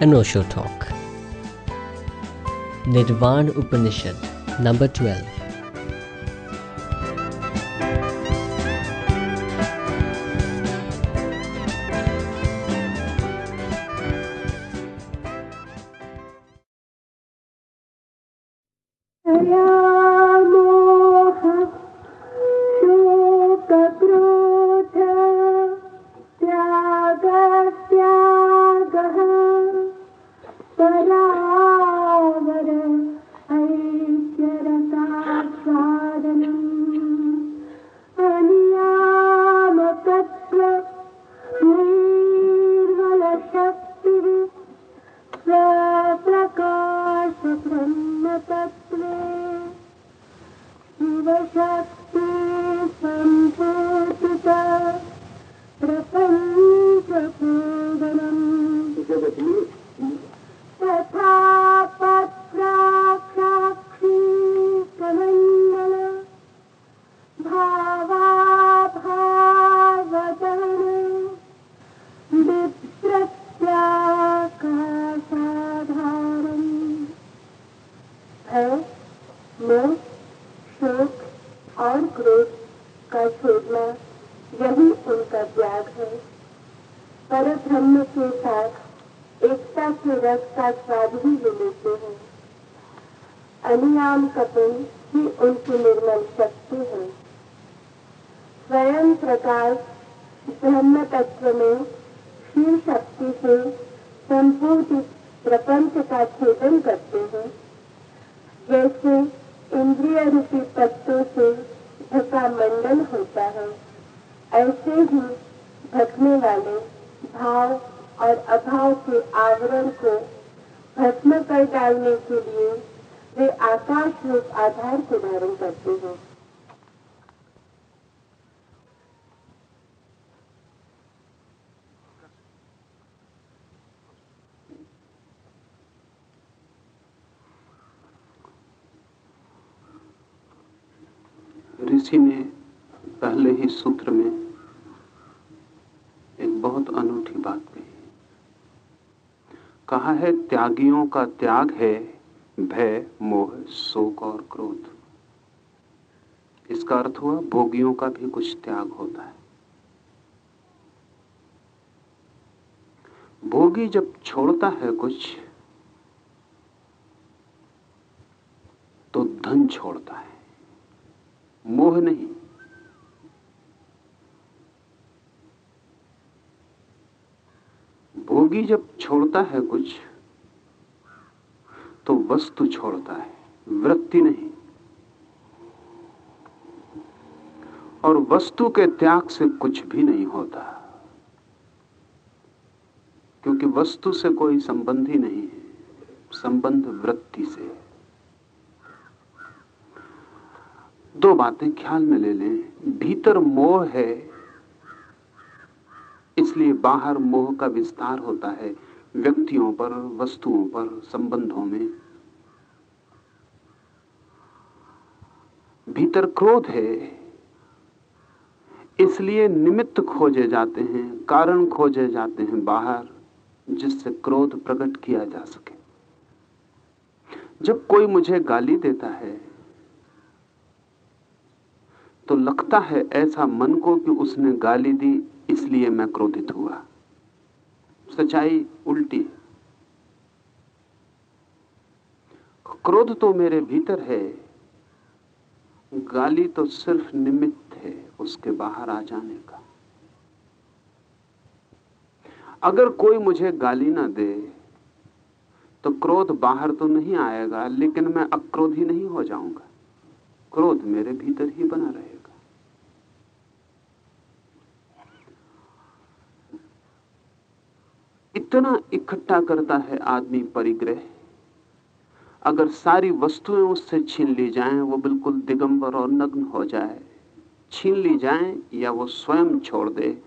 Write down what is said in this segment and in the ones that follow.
an Osho talk. Nirvan Upanishad, number 12. कहा है, त्यागियों का त्याग है, भय, मोह, शोक और क्रोध। इसका अर्थ हुआ, भोगियों का भी कुछ त्याग होता है। भोगी जब छोड़ता है कुछ तो धन छोड़ता है मोह नहीं भोगी जब छोड़ता है कुछ तो वस्तु छोड़ता है, वृत्ति नहीं। और वस्तु के त्याग से कुछ भी नहीं होता, क्योंकि वस्तु से कोई संबंध ही नहीं है, संबंध वृत्ति से दो बातें ख्याल में ले लें, भीतर मोह है, इसलिए बाहर मोह का विस्तार होता है व्यक्तियों पर, वस्तुओं पर, संबंधों में। भीतर क्रोध है, इसलिए निमित्त खोजे जाते हैं, कारण खोजे जाते हैं बाहर, जिससे क्रोध प्रकट किया जा सके। जब कोई मुझे गाली देता है तो लगता है ऐसा मन को कि उसने गाली दी, इसलिए मैं क्रोधित हुआ। सच्चाई उल्टी क्रोध तो मेरे भीतर है, गाली तो सिर्फ़ निमित्त है उसके बाहर आ जाने का। अगर कोई मुझे गाली ना दे तो क्रोध बाहर तो नहीं आएगा, लेकिन मैं अक्रोधी नहीं हो जाऊँगा। क्रोध मेरे भीतर ही बना रहेगा। इतना इकट्ठा करता है आदमी परिग्रह। अगर सारी वस्तुएँ उससे छीन ली जाएँ, वो बिल्कुल दिगंबर और नग्न हो जाए। छीन ली जाएँ या वो स्वयं छोड़ दे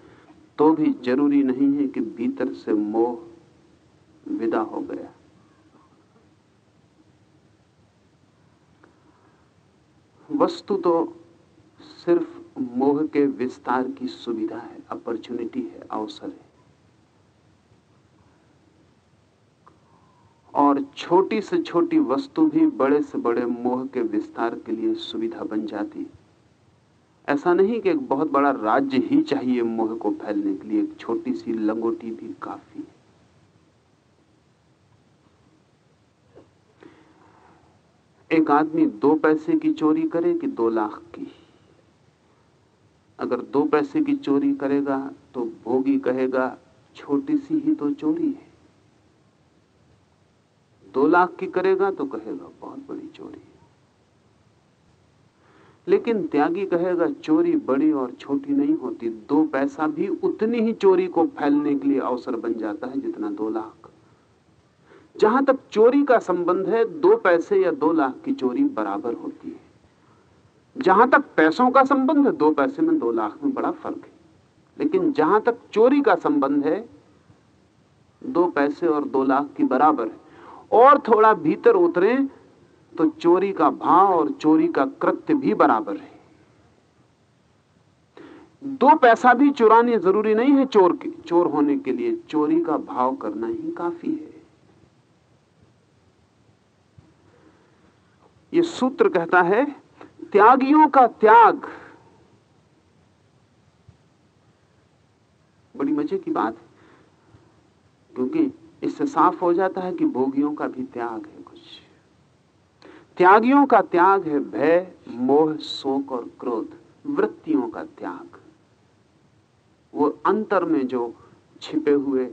तो भी ज़रूरी नहीं है कि भीतर से मोह विदा हो गया। वस्तु तो सिर्फ़ मोह के विस्तार की सुविधा है, अपॉर्चुनिटी है, अवसर है। और छोटी से छोटी वस्तु भी बड़े से बड़े मोह के विस्तार के लिए सुविधा बन जाती ऐसा नहीं कि एक बहुत बड़ा राज्य ही चाहिए मोह को फैलने के लिए, एक छोटी सी लंगोटी भी काफ़ी है। एक आदमी दो पैसे की चोरी करे कि दो लाख की? अगर दो पैसे की चोरी करेगा तो भोगी कहेगा, छोटी सी ही तो चोरी है। दो लाख की करेगा तो कहेगा, बहुत बड़ी चोरी लेकिन त्यागी कहेगा, चोरी बड़ी और छोटी नहीं होती, दो पैसा भी उतनी ही चोरी को फैलने के लिए अवसर बन जाता है जितना दो लाख। जहाँ तक चोरी का संबंध है, दो पैसे या दो लाख की चोरी बराबर होती है। जहाँ तक पैसों का संबंध है, दो पैसे में दो लाख में बड़ा फ़र्क है। लेकिन जहाँ तक चोरी का संबंध है, दो पैसे और दो लाख की बराबर है। और थोड़ा भीतर उतरे तो चोरी का भाव और चोरी का कृत्य भी बराबर है। दो पैसा भी चुराने ज़रूरी नहीं है चोर के, चोर होने के लिए। चोरी का भाव करना ही काफ़ी है। ये सूत्र कहता है, त्यागियों का त्याग। बड़ी मज़े की बात, क्योंकि इससे साफ़ हो जाता है कि भोगियों का भी त्याग है कुछ। त्यागियों का त्याग है भय, मोह, शोक और क्रोध। वृत्तियों का त्याग। वो अंतर में जो छिपे हुए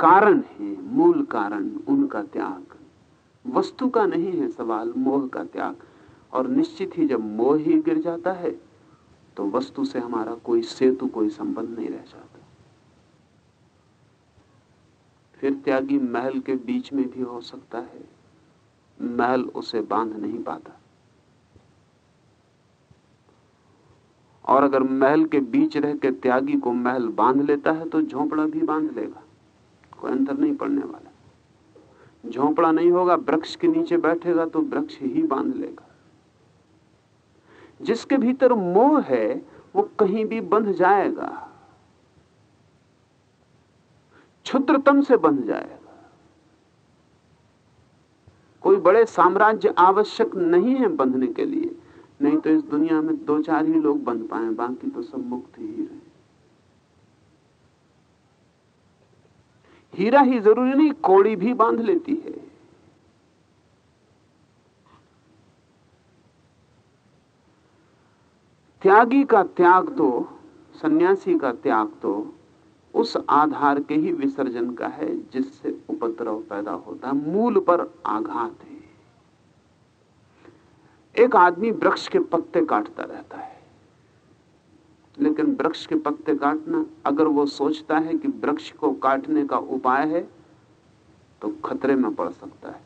कारण है, मूल कारण उनका त्याग। वस्तु का नहीं है सवाल, मोह का त्याग। और निश्चित ही जब मोह ही गिर जाता है तो वस्तु से हमारा कोई सेतु, कोई संबंध नहीं रह जाता। फिर त्यागी महल के बीच में भी हो सकता है। महल उसे बाँध नहीं पाता। और अगर महल के बीच रह के त्यागी को महल बाँध लेता है तो झोंपड़ा भी बाँध लेगा। कोई अंतर नहीं पड़ने वाला। झोंपड़ा नहीं होगा, वृक्ष के नीचे बैठेगा तो वृक्ष ही बाँध लेगा। जिसके भीतर मोह है, वो कहीं भी बंध जाएगा। क्षुद्रतम से बंध जाएगा। कोई बड़े साम्राज्य आवश्यक नहीं है बंधने के लिए। नहीं तो इस दुनिया में दो चार ही लोग बंध पाए, बाकी तो सब मुक्त ही रहे। हीरा ही ज़रूरी नहीं, कोड़ी भी बाँध लेती है। त्यागी का त्याग तो सन्यासी का त्याग तो उस आधार के ही विसर्जन का है जिससे उपद्रव पैदा होता है। मूल पर आघात है। एक आदमी वृक्ष के पत्ते काटता रहता है। लेकिन वृक्ष के पत्ते काटना, अगर वो सोचता है कि वृक्ष को काटने का उपाय है तो खतरे में पड़ सकता है।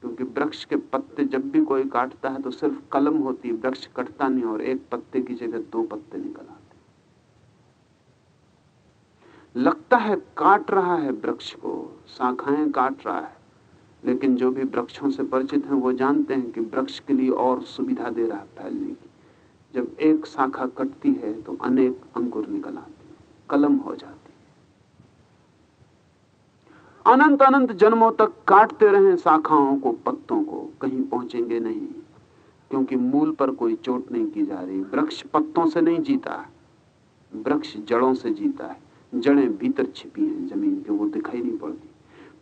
क्योंकि वृक्ष के पत्ते जब भी कोई काटता है तो सिर्फ़ कलम होती है, वृक्ष कटता नहीं और एक पत्ते की जगह दो पत्ते निकल आते लगता है काट रहा है वृक्ष को, शाखाएँ काट रहा है। लेकिन जो भी वृक्षों से परिचित हैं, वो जानते हैं कि वृक्ष के लिए और सुविधा दे रहा है फैलने की। जब एक शाखा कटती है तो अनेक अंकुर निकल आते कलम हो जाती है। अनंत अनंत जन्मों तक काटते रहे शाखाओं को, पत्तों को, कहीं पहुँचेंगे नहीं। क्योंकि मूल पर कोई चोट नहीं की जा रही, वृक्ष पत्तों से नहीं जीता, वृक्ष जड़ों से जीता है। जड़ें भीतर छिपी हैं, ज़मीन के वो दिखाई नहीं पड़ती।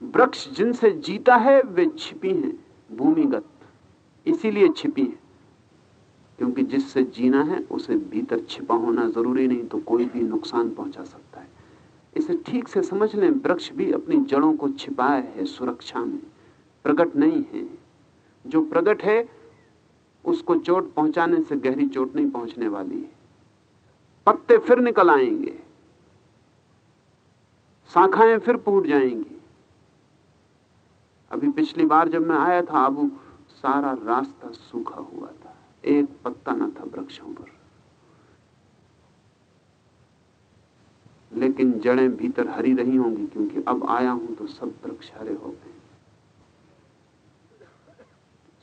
वृक्ष जिनसे जीता है, वे छिपी हैं, भूमिगत, इसीलिए छिपी हैं। क्योंकि जिससे जीना है, उसे भीतर छिपा होना ज़रूरी नहीं तो कोई भी नुकसान पहुँचा सकता है। इसे ठीक से समझ लें, वृक्ष भी अपनी जड़ों को छिपाए है, सुरक्षा में। प्रकट नहीं है। जो प्रकट है, उसको चोट पहुँचाने से गहरी चोट नहीं पहुँचने वाली है। पत्ते फिर निकल आएँगे। शाखाएँ फिर फूट जाएँगी। अभी पिछली बार जब मैं आया था, अब सारा रास्ता सूखा हुआ था। एक पत्ता ना था वृक्षों पर। लेकिन जड़ें भीतर हरी रही होंगी, क्योंकि अब आया हूँ तो सब वृक्ष हरे हो गए।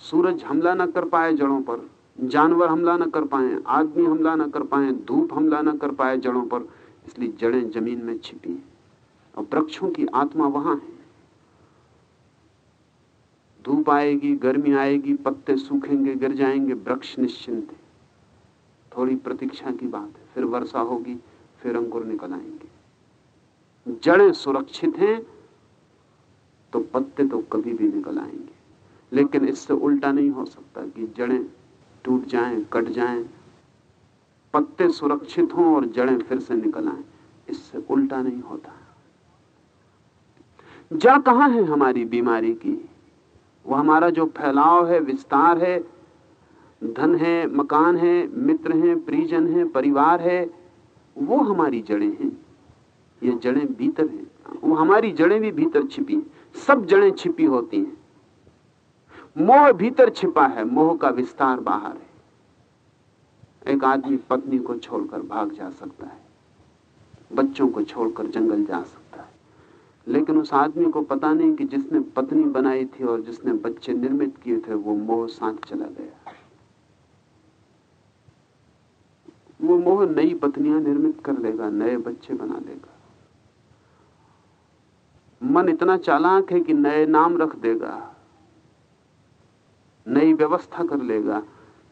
सूरज हमला ना कर पाए जड़ों पर, जानवर हमला ना कर पाए, आदमी हमला ना कर पाए, धूप हमला ना कर पाए जड़ों पर, इसलिए जड़ें ज़मीन में छिपी और वृक्षों की आत्मा वहाँ है। धूप आएगी गर्मी आएगी पत्ते सूखेंगे गिर जाएँगे वृक्ष निश्चिंत है। थोड़ी प्रतीक्षा की बात है फिर वर्षा होगी फिर अंकुर निकल आएँगे। जड़ें सुरक्षित हैं तो पत्ते तो कभी भी निकल आएँगे। लेकिन इससे उल्टा नहीं हो सकता कि जड़ें टूट जाएँ, कट जाएँ, पत्ते सुरक्षित हों और जड़ें फिर से निकल आएँ। इससे उल्टा नहीं होता। जड़ कहाँ है हमारी बीमारी की? वो हमारा जो फैलाव है, विस्तार है, धन है, मकान है, मित्र हैं, परिजन है, परिवार है, वो हमारी जड़ें हैं। ये जड़ें भीतर हैं। वो हमारी जड़ें भी भीतर छिपी सब जड़ें छिपी होती हैं। मोह भीतर छिपा है। मोह का विस्तार बाहर है। एक आदमी पत्नी को छोड़कर भाग जा सकता है। बच्चों को छोड़कर जंगल जा सकता है। लेकिन उस आदमी को पता नहीं कि जिसने पत्नी बनाई थी और जिसने बच्चे निर्मित किए थे, वो मोह साथ चला गया। वो मोह नई पत्नियाँ निर्मित कर लेगा, नए बच्चे बना लेगा। मन इतना चालाक है कि नए नाम रख देगा, नई व्यवस्था कर लेगा।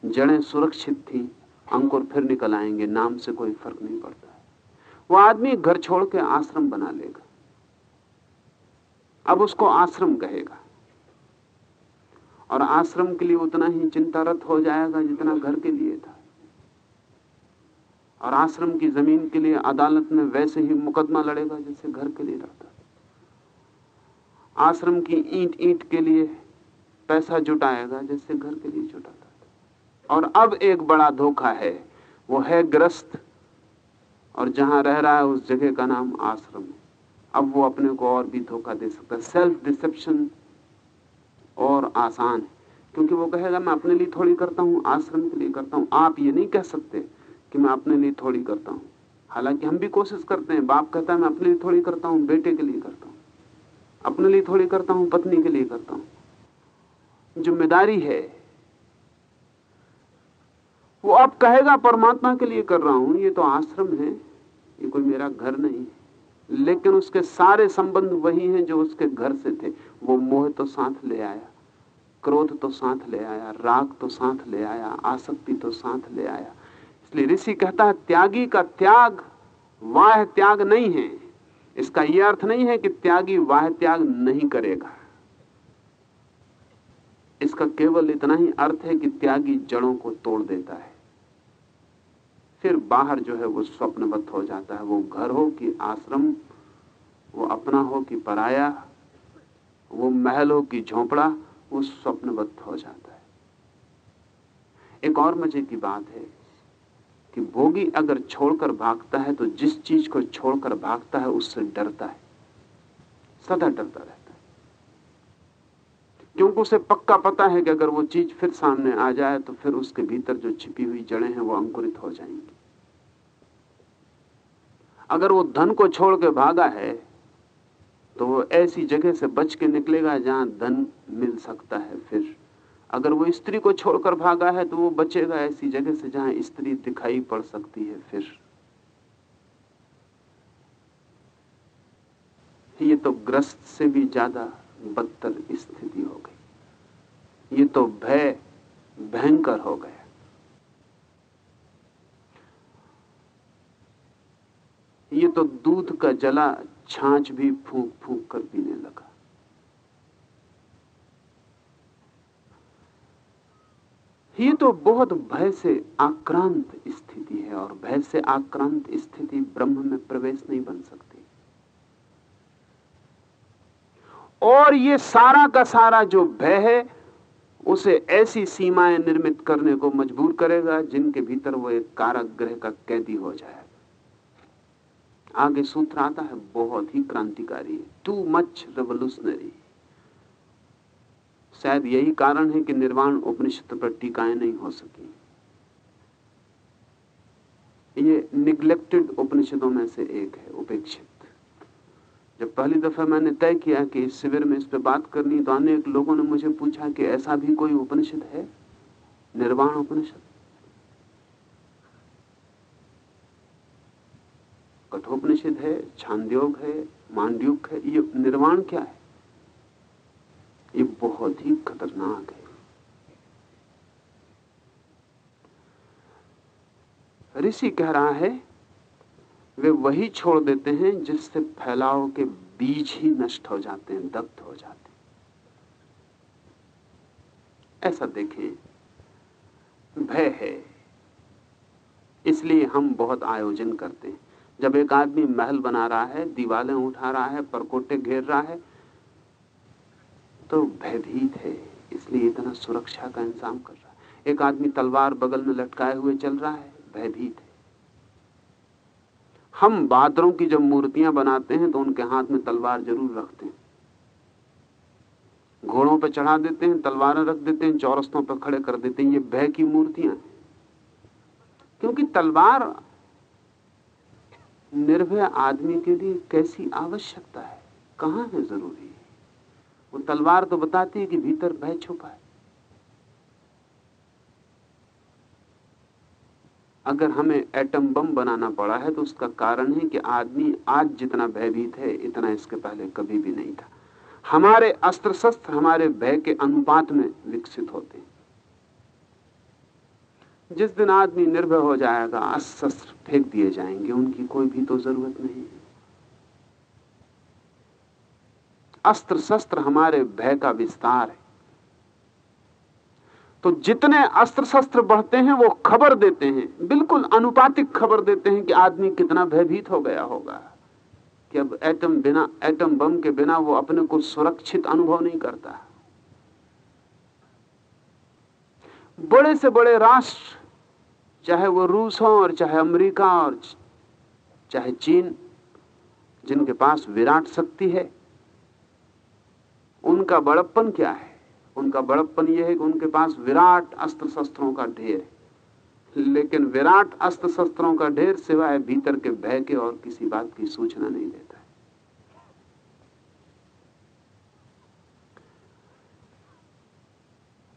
जड़ें सुरक्षित थी, अंकुर फिर निकल आएँगे, नाम से कोई फ़र्क नहीं पड़ता। वो आदमी घर छोड़ के आश्रम बना लेगा। अब उसको आश्रम कहेगा। और आश्रम के लिए उतना ही चिंतारत हो जाएगा जितना घर के लिए था। और आश्रम की ज़मीन के लिए अदालत में वैसे ही मुकदमा लड़ेगा जैसे घर के लिए लड़ता। आश्रम की ईंट ईंट के लिए पैसा जुटाएगा जैसे घर के लिए जुटाता था। और अब एक बड़ा धोखा है, वो है ग्रस्त। और जहाँ रह रहा है उस जगह का नाम आश्रम है। अब वो अपने को और भी धोखा दे सकता है। सेल्फ डिसेप्शन और आसान है। क्योंकि वो कहेगा, मैं अपने लिए थोड़ी करता हूँ, आश्रम के लिए करता हूँ। आप ये नहीं कह सकते कि मैं अपने लिए थोड़ी करता हूँ। हालाँकि हम भी कोशिश करते हैं। बाप कहता है, मैं अपने लिए थोड़ी करता हूँ, बेटे के लिए करता हूँ। अपने लिए थोड़ी करता हूँ, पत्नी के लिए करता हूँ। ज़िम्मेदारी है। वो अब कहेगा, परमात्मा के लिए कर रहा हूँ। ये तो आश्रम है। ये कोई मेरा घर नहीं है। लेकिन उसके सारे संबंध वही हैं जो उसके घर से थे। वो मोह तो साथ ले आया, क्रोध तो साथ ले आया, राग तो साथ ले आया, आसक्ति तो साथ ले आया। इसलिए ऋषि कहता है, त्यागी का त्याग, वाह त्याग नहीं है। इसका यह अर्थ नहीं है कि त्यागी, वाह त्याग नहीं करेगा। इसका केवल इतना ही अर्थ है कि त्यागी जड़ों को तोड़ देता है। फिर बाहर जो है वो स्वप्नबद्ध हो जाता है। वो घर हो कि आश्रम, वो अपना हो कि पराया, वो महल हो कि झोपड़ा, वो स्वप्नबद्ध हो जाता है। एक और मज़े की बात है कि भोगी अगर छोड़कर भागता है तो जिस चीज़ को छोड़कर भागता है उससे डरता है। सदा डरता रहता है क्योंकि उसे पक्का पता है कि अगर वो चीज़ फिर सामने आ जाए तो फिर उसके भीतर जो छिपी हुई जड़ें हैं वो अंकुरित हो जाएँगी। अगर वो धन को छोड़ के भागा है तो वो ऐसी जगह से बच के निकलेगा जहाँ धन मिल सकता है फिर। अगर वो स्त्री को छोड़कर भागा है तो वो बचेगा ऐसी जगह से जहाँ स्त्री दिखाई पड़ सकती है फिर। ये तो ग्रस्त से भी ज़्यादा बदतर स्थिति हो गई। ये तो भय, भयंकर हो गया। ये तो दूध का जला छाछ भी फूक फूक कर पीने लगा। ये तो बहुत भय से आक्रांत स्थिति है और भय से आक्रांत स्थिति ब्रह्म में प्रवेश नहीं बन सकती। और ये सारा का सारा जो भय है, उसे ऐसी सीमाएँ निर्मित करने को मजबूर करेगा, जिनके भीतर वो एक कारागृह का कैदी हो जाएगा। आगे सूत्र आता है, बहुत ही क्रांतिकारी टू मच रेवोल्यूशनरी शायद यही कारण है कि निर्वाण उपनिषद पर टीकाएँ नहीं हो सकी। ये निग्लेक्टेड उपनिषदों में से एक है, उपेक्षित। जब पहली दफ़ा मैंने तय किया कि इस शिविर में इस पर बात करनी तो अनेक लोगों ने मुझे पूछा कि ऐसा भी कोई उपनिषद है? निर्वाण उपनिषद। कठोपनिषद है, छांद्योग है मांडयुक है, ये निर्वाण क्या है? ये बहुत ही खतरनाक है। ऋषि कह रहा है वे वही छोड़ देते हैं जिससे फैलाव के बीज ही नष्ट हो जाते हैं, दग्ध हो जाते हैं। ऐसा देखें। भय है। इसलिए हम बहुत आयोजन करते हैं। जब एक आदमी महल बना रहा है, दीवालें उठा रहा है, परकोटे घेर रहा है तो भयभीत है। इसलिए इतना सुरक्षा का इंतज़ाम कर रहा है। एक आदमी तलवार बगल में लटकाए हुए चल रहा है, भयभीत है। हम बादरों की जब मूर्तियाँ बनाते हैं तो उनके हाथ में तलवार ज़रूर रखते हैं। घोड़ों पर चढ़ा देते हैं, तलवारें रख देते हैं, चौरस्तों पर खड़े कर देते हैं। ये भय की मूर्तियाँ क्योंकि तलवार निर्भय आदमी के लिए कैसी आवश्यकता है? कहाँ है ज़रूरी? वो तलवार तो बताती है कि भीतर भय छुपा है। अगर हमें एटम बम बनाना पड़ा है तो उसका कारण है कि आदमी आज जितना भयभीत है, इतना इसके पहले कभी भी नहीं था। हमारे अस्त्र शस्त्र हमारे भय के अनुपात में विकसित होते जिस दिन आदमी निर्भय हो जाएगा अस्त्र फेंक दिए जाएँगे, उनकी कोई भी तो ज़रूरत नहीं है। अस्त्र शस्त्र हमारे भय का विस्तार है। तो जितने अस्त्र शस्त्र बढ़ते हैं, वो खबर देते हैं। बिल्कुल अनुपातिक खबर देते हैं कि आदमी कितना भयभीत हो गया होगा। कि अब एटम बिना, एटम बम के बिना वो अपने को सुरक्षित अनुभव नहीं करता। बड़े से बड़े राष्ट्र, चाहे वो रूस हो और चाहे अमेरिका और चाहे चीन, जिनके पास विराट शक्ति है, उनका बड़प्पन क्या है? उनका बड़प्पन यह है कि उनके पास विराट अस्त्र शस्त्रों का ढेर है। लेकिन विराट अस्त्र शस्त्रों का ढेर सिवाय भीतर के भय के और किसी बात की सूचना नहीं देता है।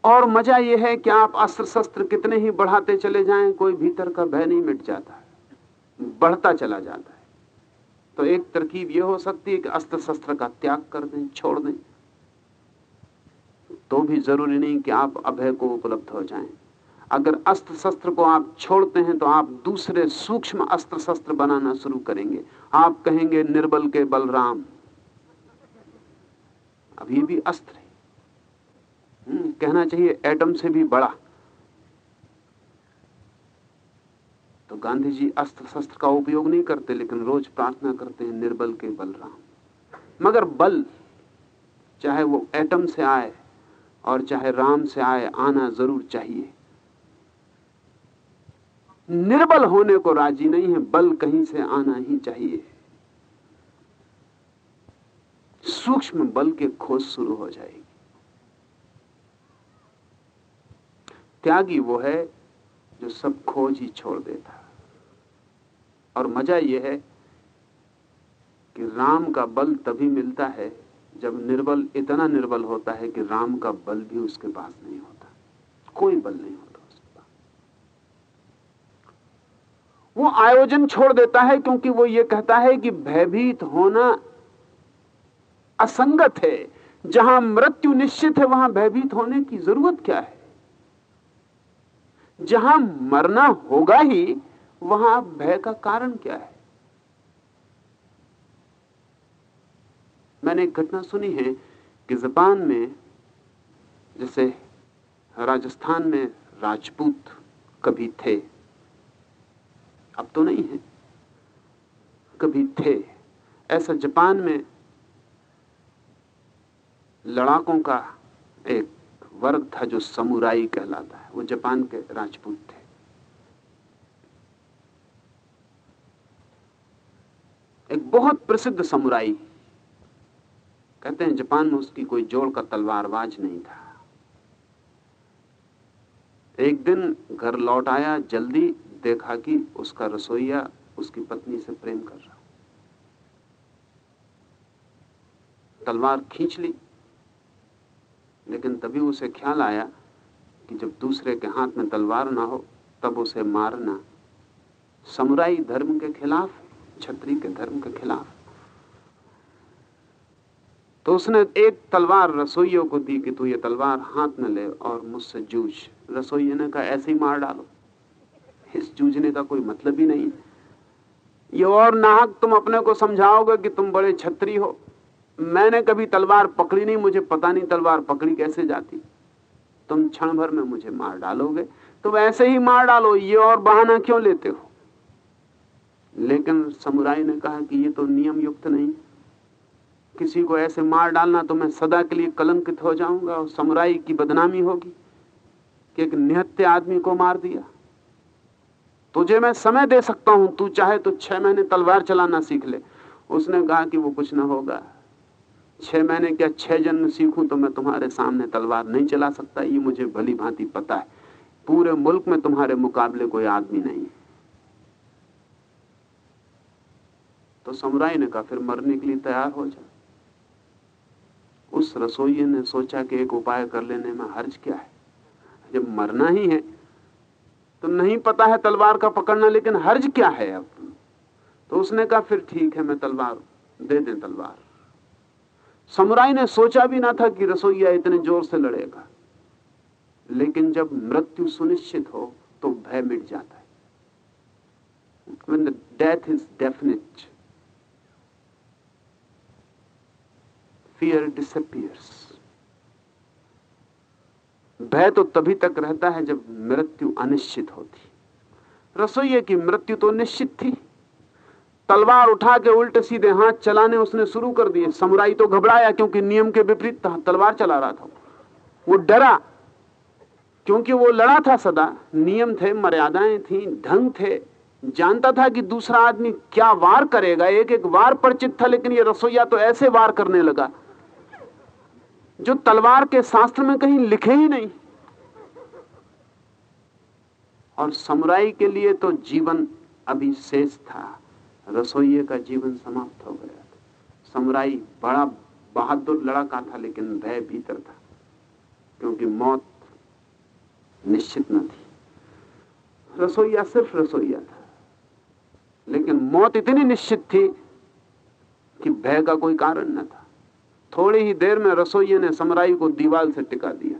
और मज़ा यह है कि आप अस्त्र शस्त्र कितने ही बढ़ाते चले जाएँ, कोई भीतर का भय नहीं मिट जाता बढ़ता चला जाता है। तो एक तरकीब यह हो सकती है कि अस्त्र शस्त्र का त्याग कर दें, छोड़ दें। तो भी ज़रूरी नहीं कि आप अभय को उपलब्ध हो जाएँ। अगर अस्त्र शस्त्र को आप छोड़ते हैं तो आप दूसरे सूक्ष्म अस्त्र शस्त्र बनाना शुरू करेंगे। आप कहेंगे निर्बल के बलराम। ये भी अस्त्र है। हम्म, कहना चाहिए एटम से भी बड़ा। तो गांधी जी अस्त्र शस्त्र का उपयोग नहीं करते लेकिन रोज प्रार्थना करते हैं निर्बल के बलराम। मगर बल चाहे वो एटम से आए और चाहे राम से आए, आना ज़रूर चाहिए। निर्बल होने को राज़ी नहीं है, बल कहीं से आना ही चाहिए। सूक्ष्म बल के खोज शुरू हो जाएगी। त्यागी वो है जो सब खोज ही छोड़ देता। और मज़ा यह है कि राम का बल तभी मिलता है जब निर्बल, इतना निर्बल होता है कि राम का बल भी उसके पास नहीं होता। कोई बल नहीं होता उसके पास। वो आयोजन छोड़ देता है क्योंकि वो ये कहता है कि भयभीत होना असंगत है। जहाँ मृत्यु निश्चित है, वहाँ भयभीत होने की ज़रूरत क्या है? जहाँ मरना होगा ही, वहाँ भय का कारण क्या है? मैंने एक घटना सुनी है कि जापान में, जैसे राजस्थान में राजपूत कभी थे। अब तो नहीं है। कभी थे। ऐसा जापान में लड़ाकों का एक वर्ग था जो समुराई कहलाता है। वो जापान के राजपूत थे। एक बहुत प्रसिद्ध समुराई कहते हैं, जापान में उसकी कोई जोड़ का तलवारबाज नहीं था। एक दिन घर लौट आया, जल्दी देखा कि उसका रसोईया उसकी पत्नी से प्रेम कर रहा। तलवार खींच ली, लेकिन तभी उसे ख्याल आया कि जब दूसरे के हाथ में तलवार ना हो, तब उसे मारना, समुराई धर्म के खिलाफ, छत्री के धर्म के खिलाफ। तो उसने एक तलवार रसोइयों को दी कि तू ये तलवार हाथ में ले और मुझसे जूझ। रसोइये ने कहा ऐसे ही मार डालो। इस जूझने का कोई मतलब ही नहीं। ये और नाहक तुम अपने को समझाओगे कि तुम बड़े छत्री हो। मैंने कभी तलवार पकड़ी नहीं, मुझे पता नहीं तलवार पकड़ी कैसे जाती। तुम क्षण भर में मुझे मार डालोगे। तो वैसे ही मार डालो, ये और बहाना क्यों लेते हो? लेकिन समुराई ने कहा कि ये तो नियम युक्त नहीं। किसी को ऐसे मार डालना तो मैं सदा के लिए कलंकित हो जाऊँगा और समुराई की बदनामी होगी कि एक निहत्य आदमी को मार दिया। तुझे मैं समय दे सकता हूँ, तू चाहे तो छह महीने तलवार चलाना सीख ले। उसने कहा कि वो कुछ ना होगा। छह महीने क्या छह जन्म सीखूं तो मैं तुम्हारे सामने तलवार नहीं चला सकता? ये मुझे भली भांति पता है। पूरे मुल्क में तुम्हारे मुकाबले कोई आदमी नहीं तो समुराई ने कहा, फिर मरने के लिए तैयार हो जा। उस रसोई ने सोचा कि एक उपाय कर लेने में हर्ज क्या है? जब मरना ही है तो नहीं पता है तलवार का पकड़ना, लेकिन हर्ज क्या है अब? तो उसने कहा, फिर ठीक है, मैं तलवार, दे दें तलवार। समुराई ने सोचा भी ना था कि रसोईया इतने ज़ोर से लड़ेगा। लेकिन जब मृत्यु सुनिश्चित हो तो भय मिट जाता है। Death is death is definite fear disappears. भय तो तभी तक रहता है जब मृत्यु अनिश्चित होती। रसोई की मृत्यु तो निश्चित थी। तलवार उठा के उल्टे सीधे हाथ चलाने उसने शुरू कर दिए। समुराई तो घबराया क्योंकि नियम के विपरीत तलवार चला रहा था वो। डरा। क्योंकि वो लड़ा था सदा। नियम थे, मर्यादाएँ थी, ढंग थे। जानता था कि दूसरा आदमी क्या वार करेगा। एक एक वार परिचित था, लेकिन ये रसोईया तो ऐसे वार करने लगा। जो तलवार के शास्त्र में कहीं लिखे ही नहीं। और समुराई के लिए तो जीवन अभी शेष था। रसोइये का जीवन समाप्त हो गया था। समुराई बड़ा बहादुर लड़का था, लेकिन भय भीतर था, क्योंकि मौत निश्चित न थी। रसोईया सिर्फ़ रसोईया था, लेकिन मौत इतनी निश्चित थी कि भय का कोई कारण न था। थोड़ी ही देर में रसोइये ने समराई को दीवार से टिका दिया।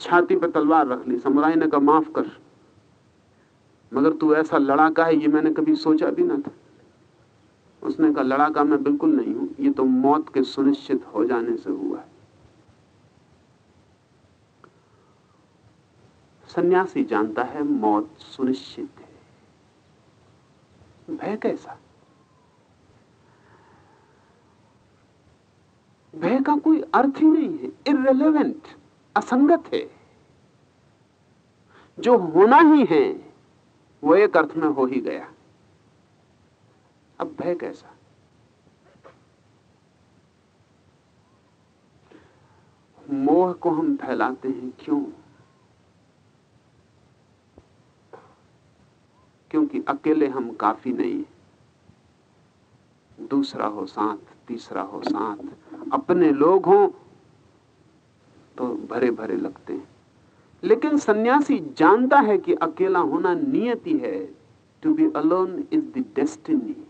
छाती पर तलवार रख ली। समराई ने कहा, माफ़ कर। मगर तू ऐसा लड़ाका है, ये मैंने कभी सोचा भी ना था। उसने कहा, लड़ाका मैं बिल्कुल नहीं हूँ। ये तो मौत के सुनिश्चित हो जाने से हुआ है। सन्यासी जानता है, मौत सुनिश्चित है। भय कैसा? भय का कोई अर्थ ही नहीं है इरेलीवेंट असंगत है। जो होना ही है, वो एक अर्थ में हो ही गया। अब भय कैसा? मोह को हम फैलाते हैं क्यों? क्योंकि अकेले हम काफ़ी नहीं दूसरा हो साथ। तीसरा हो साथ। अपने लोग हों तो भरे भरे लगते हैं। लेकिन सन्यासी जानता है कि अकेला होना नियति है। To be alone is the destiny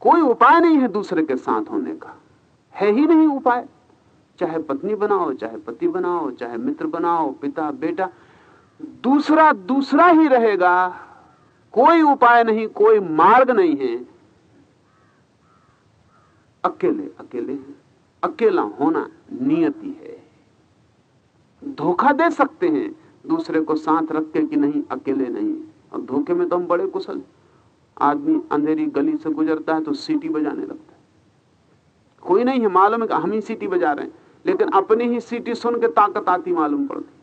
कोई उपाय नहीं है दूसरे के साथ होने का। है ही नहीं उपाय। चाहे पत्नी बनाओ, चाहे पति बनाओ, चाहे मित्र बनाओ, पिता, बेटा, दूसरा दूसरा ही रहेगा। कोई उपाय नहीं, कोई मार्ग नहीं है। अकेले अकेले हैं। अकेला होना नियति है। धोखा दे सकते हैं, दूसरे को साथ रख के कि नहीं, अकेले नहीं। और धोखे में तो हम बड़े कुशल आदमी अंधेरी गली से गुजरता है तो सीटी बजाने लगता है। कोई नहीं है, मालूम है हम ही सीटी बजा रहे हैं, लेकिन अपनी ही सीटी सुन के ताकत आती मालूम पड़ती।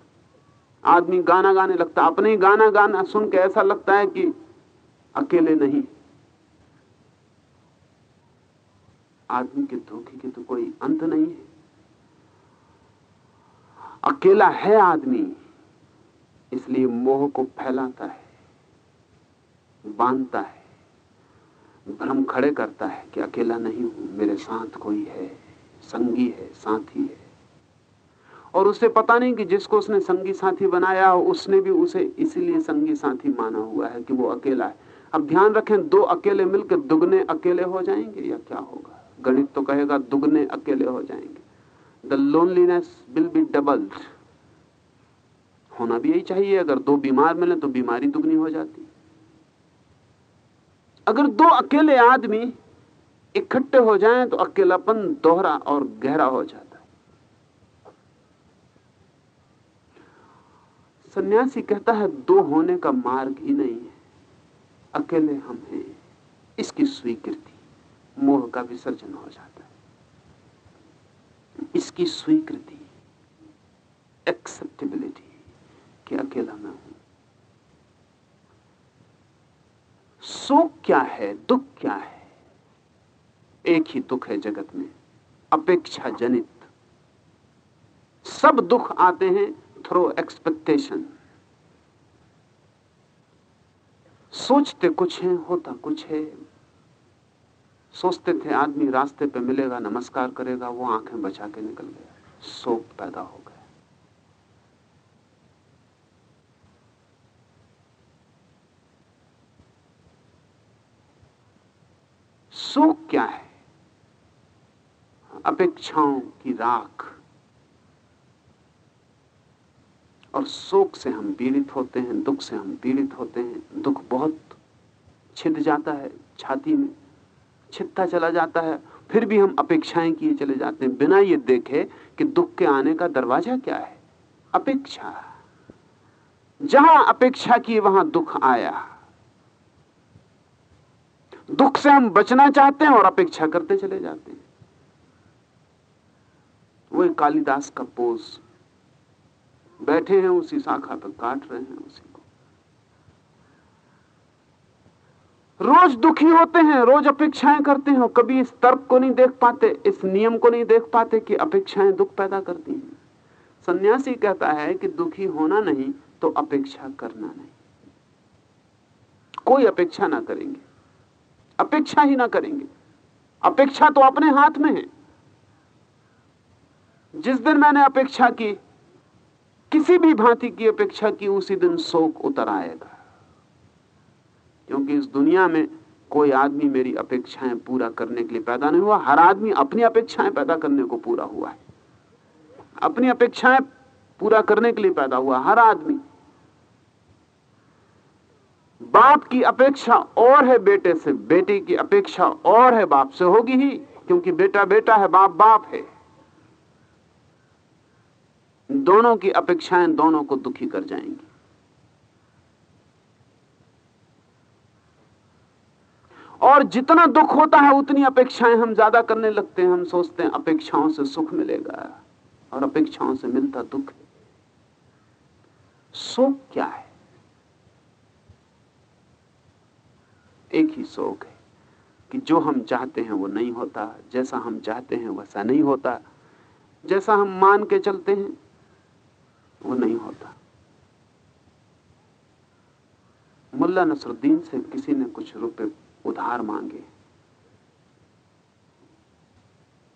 आदमी गाना गाने लगता है, अपने ही गाना गाना सुन के ऐसा लगता है कि अकेले नहीं। आदमी के धोखे के तो कोई अंत नहीं है। अकेला है आदमी, इसलिए मोह को फैलाता है, बांधता है, भ्रम खड़े करता है कि अकेला नहीं हूँ, मेरे साथ कोई है, संगी है, साथी है। और उसे पता नहीं कि जिसको उसने संगी साथी बनाया हो उसने भी उसे इसीलिए संगी साथी माना हुआ है कि वो अकेला है। अब ध्यान रखें, दो अकेले मिलकर दुगने अकेले हो जाएँगे या क्या होगा? गणित तो कहेगा, दुगने अकेले हो जाएँगे। The loneliness will be doubled होना भी यही चाहिए, अगर दो बीमार मिले तो बीमारी दुगनी हो जाती। अगर दो अकेले आदमी इकट्ठे हो जाएँ तो अकेलापन दोहरा और गहरा हो जाता है। सन्यासी कहता है, दो होने का मार्ग ही नहीं है। अकेले हम हैं, इसकी स्वीकृति मोह का विसर्जन हो जाता है। इसकी स्वीकृति एक्सेप्टेबिलिटी कि अकेला मैं हूँ। सुख क्या है, दुख क्या है? एक ही दुख है जगत में अपेक्षा जनित सब दुख आते हैं थ्रो एक्सपेक्टेशन सोचते कुछ है, होता कुछ है सोचते थे, आदमी रास्ते पे मिलेगा, नमस्कार करेगा, वो आँखें बचा के निकल गया। शोक पैदा हो गया। शोक क्या है? अपेक्षाओं की राख। और शोक से हम पीड़ित होते हैं, दुख से हम पीड़ित होते हैं। दुख बहुत छिद जाता है छाती में। छिदता चला जाता है, फिर भी हम अपेक्षाएँ किए चले जाते हैं। बिना ये देखे कि दुख के आने का दरवाज़ा क्या है? अपेक्षा। जहाँ अपेक्षा की, वहाँ दुख आया। दुख से हम बचना चाहते हैं और अपेक्षा करते चले जाते हैं। वो कालिदास का पोज। बैठे हैं उसी शाखा पर, काट रहे हैं उसी को। रोज दुखी होते हैं, रोज अपेक्षाएँ करते हैं कभी इस तर्क को नहीं देख पाते, इस नियम को नहीं देख पाते कि अपेक्षाएँ दुख पैदा करती हैं। सन्यासी कहता है कि दुखी होना नहीं तो अपेक्षा करना नहीं। कोई अपेक्षा ना करेंगे। अपेक्षा ही ना करेंगे। अपेक्षा तो अपने हाथ में है। जिस दिन मैंने अपेक्षा की, किसी भी भांति की अपेक्षा की, उसी दिन शोक उतर आएगा। क्योंकि इस दुनिया में कोई आदमी मेरी अपेक्षाएँ पूरा करने के लिए पैदा नहीं हुआ, हर आदमी अपनी अपेक्षाएँ पैदा करने को पूरा हुआ है। अपनी अपेक्षाएँ पूरा करने के लिए पैदा हुआ, हर आदमी। बाप की अपेक्षा और है बेटे से, बेटे की अपेक्षा और है बाप से होगी ही, क्योंकि बेटा बेटा है, बाप बाप है। दोनों की अपेक्षाएँ दोनों को दुखी कर जाएँगी। और जितना दुख होता है, उतनी अपेक्षाएँ हम ज़्यादा करने लगते हैं। हम सोचते हैं, अपेक्षाओं से सुख मिलेगा और अपेक्षाओं से मिलता दुख है। सुख क्या है? एक ही शोक है कि जो हम चाहते हैं, वो नहीं होता। जैसा हम चाहते हैं, वैसा नहीं होता। जैसा हम मान के चलते हैं, वो नहीं होता। मुल्ला नसरुद्दीन से किसी ने कुछ रुपए उधार मांगे।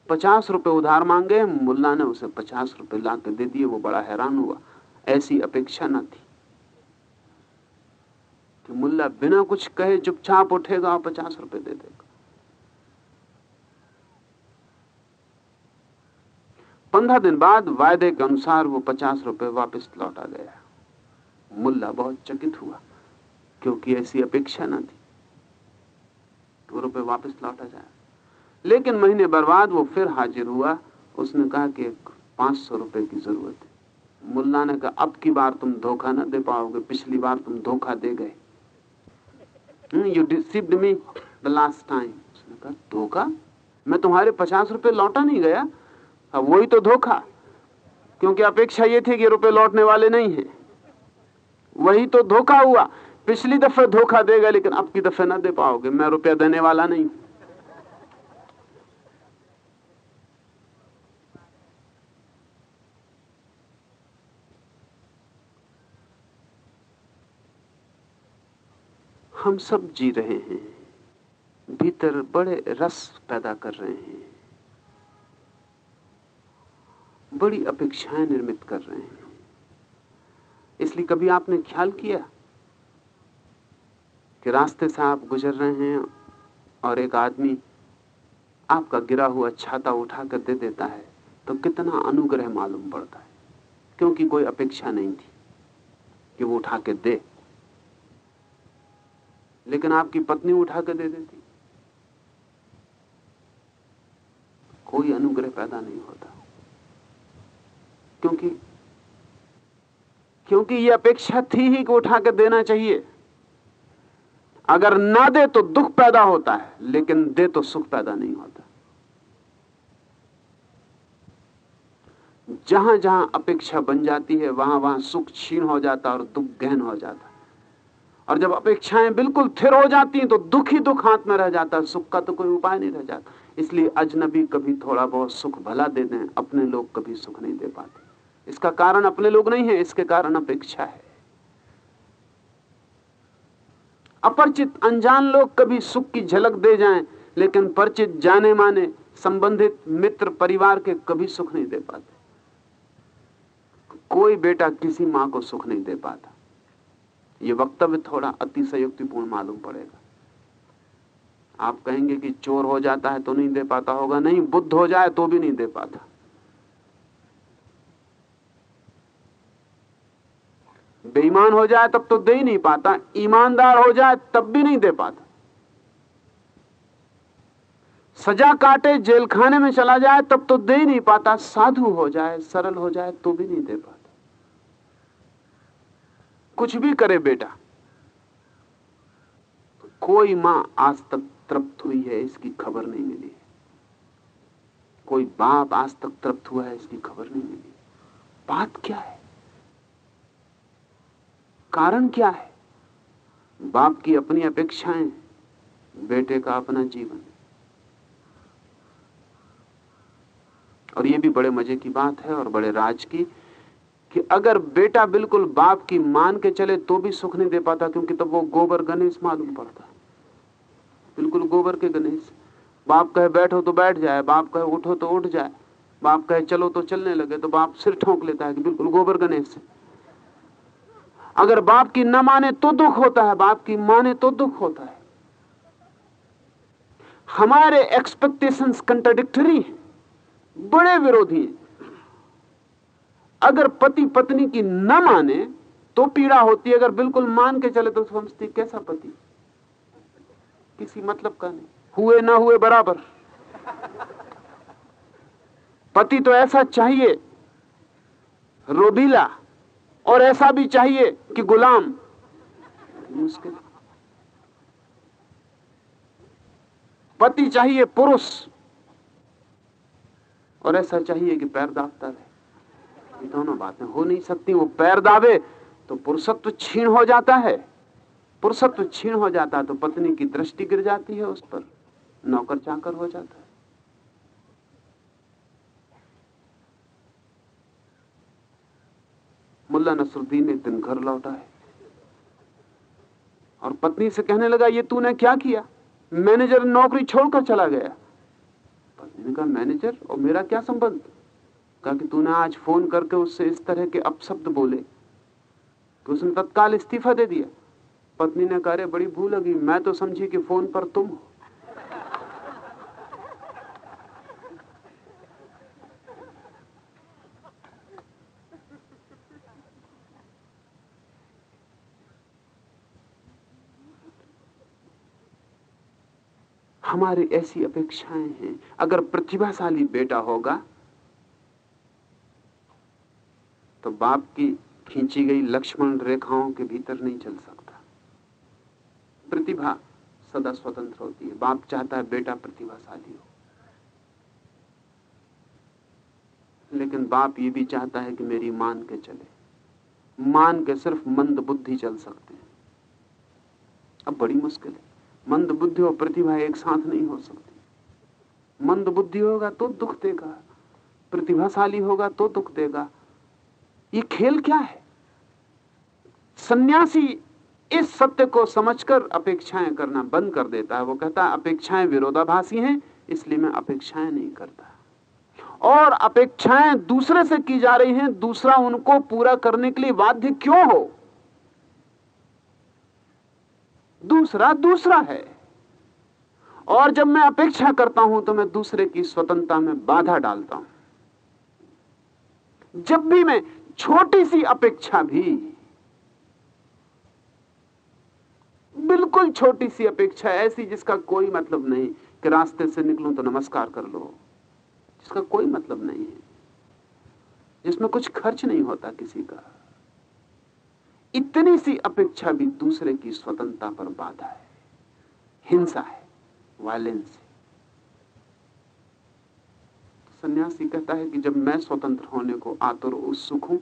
पचास रुपए उधार मांगे, मुल्ला ने उसे पचास रुपए ला दे दिए, वो बड़ा हैरान हुआ। ऐसी अपेक्षा न थी कि मुल्ला बिना कुछ कहे चुपचाप उठेगा और पचास रुपए दे देगा। पंद्रह दिन बाद वायदे के अनुसार वो पचास रुपए वापस लौटा गया। मुल्ला बहुत चकित हुआ, क्योंकि ऐसी अपेक्षा ना थी। वो रुपए वापस लौटा जाए। लेकिन महीने बर्बाद वो फिर हाजिर हुआ। उसने कहा कि पाँच सौ रुपए की ज़रूरत है। मुल्ला ने कहा अब की बार तुम धोखा ना दे पाओगे। पिछली बार तुम धोखा दे गए। You deceived me the last time उसने कहा, धोखा? मैं तुम्हारे पचास रुपए लौटा नहीं गया। अब वही तो धोखा। क्योंकि अपेक्षा ये थी कि रुपए लौटने वाले नहीं है। वही तो धोखा हुआ। पिछली दफे धोखा देगा, लेकिन अब की दफे ना दे पाओगे। मैं रुपया देने वाला नहीं। हम सब जी रहे हैं। भीतर बड़े रस पैदा कर रहे हैं। बड़ी अपेक्षाएँ निर्मित कर रहे हैं। इसलिए कभी आपने ख्याल किया? कि रास्ते से आप गुजर रहे हैं और एक आदमी आपका गिरा हुआ छाता उठा कर दे देता है तो कितना अनुग्रह मालूम पड़ता है? क्योंकि कोई अपेक्षा नहीं थी कि वो उठा के दे। लेकिन आपकी पत्नी उठा के दे देती। कोई अनुग्रह पैदा नहीं होता। क्योंकि क्योंकि ये अपेक्षा थी ही कि उठा के देना चाहिए। अगर ना दे तो दुख पैदा होता है, लेकिन दे तो सुख पैदा नहीं होता। जहाँ जहाँ अपेक्षा बन जाती है वहाँ वहाँ सुख छीन हो जाता और दुख गहन हो जाता। और जब अपेक्षाएँ बिल्कुल थिर हो जाती हैं तो दुख ही दुख हाथ में रह जाता है, सुख का तो कोई उपाय नहीं रह जाता। इसलिए अजनबी कभी थोड़ा बहुत सुख भला दे दें, अपने लोग कभी सुख नहीं दे पाते। इसका कारण अपने लोग नहीं है, इसके कारण अपेक्षा है। अपरिचित अनजान लोग कभी सुख की झलक दे जाएँ, लेकिन परिचित जाने माने संबंधित मित्र परिवार के कभी सुख नहीं दे पाते। कोई बेटा किसी माँ को सुख नहीं दे पाता। यह वक्तव्य थोड़ा अतिशयुक्तिपूर्ण मालूम पड़ेगा। आप कहेंगे कि चोर हो जाता है तो नहीं दे पाता होगा, नहीं, बुद्ध हो जाए तो भी नहीं दे पाता। बेईमान हो जाए तब तो दे ही नहीं पाता। ईमानदार हो जाए तब भी नहीं दे पाता। सजा काटे जेल खाने में चला जाए तब तो दे ही नहीं पाता। साधु हो जाए, सरल हो जाए तो भी नहीं दे पाता। कुछ भी करे बेटा। कोई माँ आज तक तृप्त हुई है, इसकी खबर नहीं मिली कोई बाप आज तक तृप्त हुआ है, इसकी खबर नहीं मिली। बात क्या है? कारण क्या है? बाप की अपनी अपेक्षाएँ, बेटे का अपना जीवन। और ये भी बड़े मज़े की बात है और बड़े राज की कि अगर बेटा बिल्कुल बाप की मान के चले तो भी सुख नहीं दे पाता, क्योंकि तब वो गोबर गणेश मालूम पड़ता। बिल्कुल गोबर के गणेश। बाप कहे, बैठो तो बैठ जाए। बाप कहे, उठो तो उठ जाए। बाप कहे, चलो तो चलने लगे। तो बाप सिर ठोंक लेता है कि बिल्कुल गोबर गणेश अगर बाप की न माने तो दुख होता है, बाप की माने तो दुख होता है। हमारे एक्सपेक्टेशंस कंट्राडिक्टरी बड़े विरोधी हैं। अगर पति पत्नी की न माने तो पीड़ा होती है, अगर बिल्कुल मान के चले तो समझती कैसा पति? किसी मतलब का नहीं। हुए ना हुए बराबर। पति तो ऐसा चाहिए, रोबीला। और ऐसा भी चाहिए कि गुलाम। मुश्किल। पति चाहिए पुरुष। और ऐसा चाहिए कि पैर दागता रहे। ये दोनों बातें हो नहीं सकती। वो पैर दावे तो पुरुषत्व छीण हो जाता है। पुरुषत्व छीण हो जाता है तो पत्नी की दृष्टि गिर जाती है उस पर। नौकर चाकर हो जाता है। मुल्ला नसरुद्दीन एक दिन घर लौटा है। और पत्नी से कहने लगा, ये तूने क्या किया? मैनेजर नौकरी छोड़कर चला गया। पत्नी ने कहा, मैनेजर, और मेरा क्या संबंध? कहा कि तूने आज फ़ोन करके उससे इस तरह के अपशब्द बोले कि उसने तत्काल इस्तीफा दे दिया। पत्नी ने कहा बड़ी भूल लगी। मैं तो समझी कि फ़ोन पर तुम हो। हमारी ऐसी अपेक्षाएँ हैं। अगर प्रतिभाशाली बेटा होगा तो बाप की खींची गई लक्ष्मण रेखाओं के भीतर नहीं चल सकता। प्रतिभा सदा स्वतंत्र होती है। बाप चाहता है बेटा प्रतिभाशाली हो। लेकिन बाप ये भी चाहता है कि मेरी मान के चले। मान के सिर्फ़ मंद बुद्धि चल सकते हैं। अब बड़ी मुश्किल है। मंद बुद्धि और प्रतिभा एक साथ नहीं हो सकती। मंद बुद्धि होगा तो दुख देगा, प्रतिभाशाली होगा तो दुख देगा। ये खेल क्या है? सन्यासी इस सत्य को समझकर अपेक्षाएँ करना बंद कर देता है। वो कहता है अपेक्षाएँ विरोधाभासी हैं, इसलिए मैं अपेक्षाएँ नहीं करता। और अपेक्षाएँ दूसरे से की जा रही हैं, दूसरा उनको पूरा करने के लिए बाध्य क्यों हो? दूसरा दूसरा है। और जब मैं अपेक्षा करता हूँ तो मैं दूसरे की स्वतंत्रता में बाधा डालता हूँ। जब भी मैं छोटी सी अपेक्षा भी, बिल्कुल छोटी सी अपेक्षा ऐसी जिसका कोई मतलब नहीं, कि रास्ते से निकलूं तो नमस्कार कर लो, जिसका कोई मतलब नहीं है, जिसमें कुछ खर्च नहीं होता किसी का। इतनी सी अपेक्षा भी दूसरे की स्वतंत्रता पर बाधा है। हिंसा है वायलेंस है। सन्यासी कहता है कि जब मैं स्वतंत्र होने को आतुर उत्सुक हूँ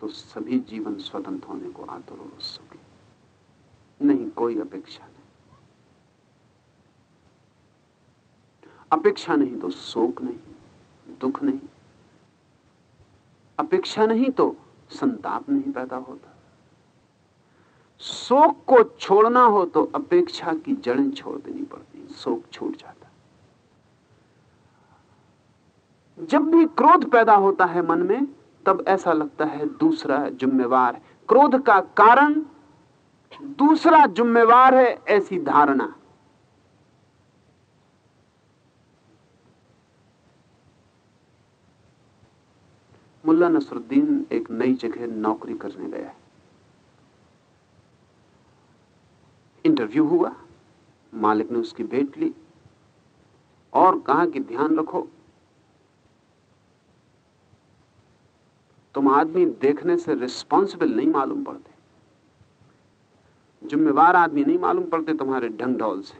तो सभी जीवन स्वतंत्र होने को आतुर और उत्सुक है। नहीं, कोई अपेक्षा नहीं। अपेक्षा नहीं तो शोक नहीं, दुख नहीं। अपेक्षा नहीं तो संताप नहीं पैदा होता। शोक को छोड़ना हो तो अपेक्षा की जड़ें छोड़ देनी पड़ती शोक छूट जाता जब भी क्रोध पैदा होता है मन में, तब ऐसा लगता है दूसरा जिम्मेवार क्रोध का कारण, दूसरा जिम्मेवार है ऐसी धारणा। मुल्ला नसरुद्दीन एक नई जगह नौकरी करने गया इंटरव्यू हुआ, मालिक ने उसकी भेंट ली और कहा कि ध्यान रखो, तुम आदमी देखने से रिस्पॉन्सिबल नहीं मालूम पड़ते। जिम्मेवार आदमी नहीं मालूम पड़ते तुम्हारे ढंग ढोल से।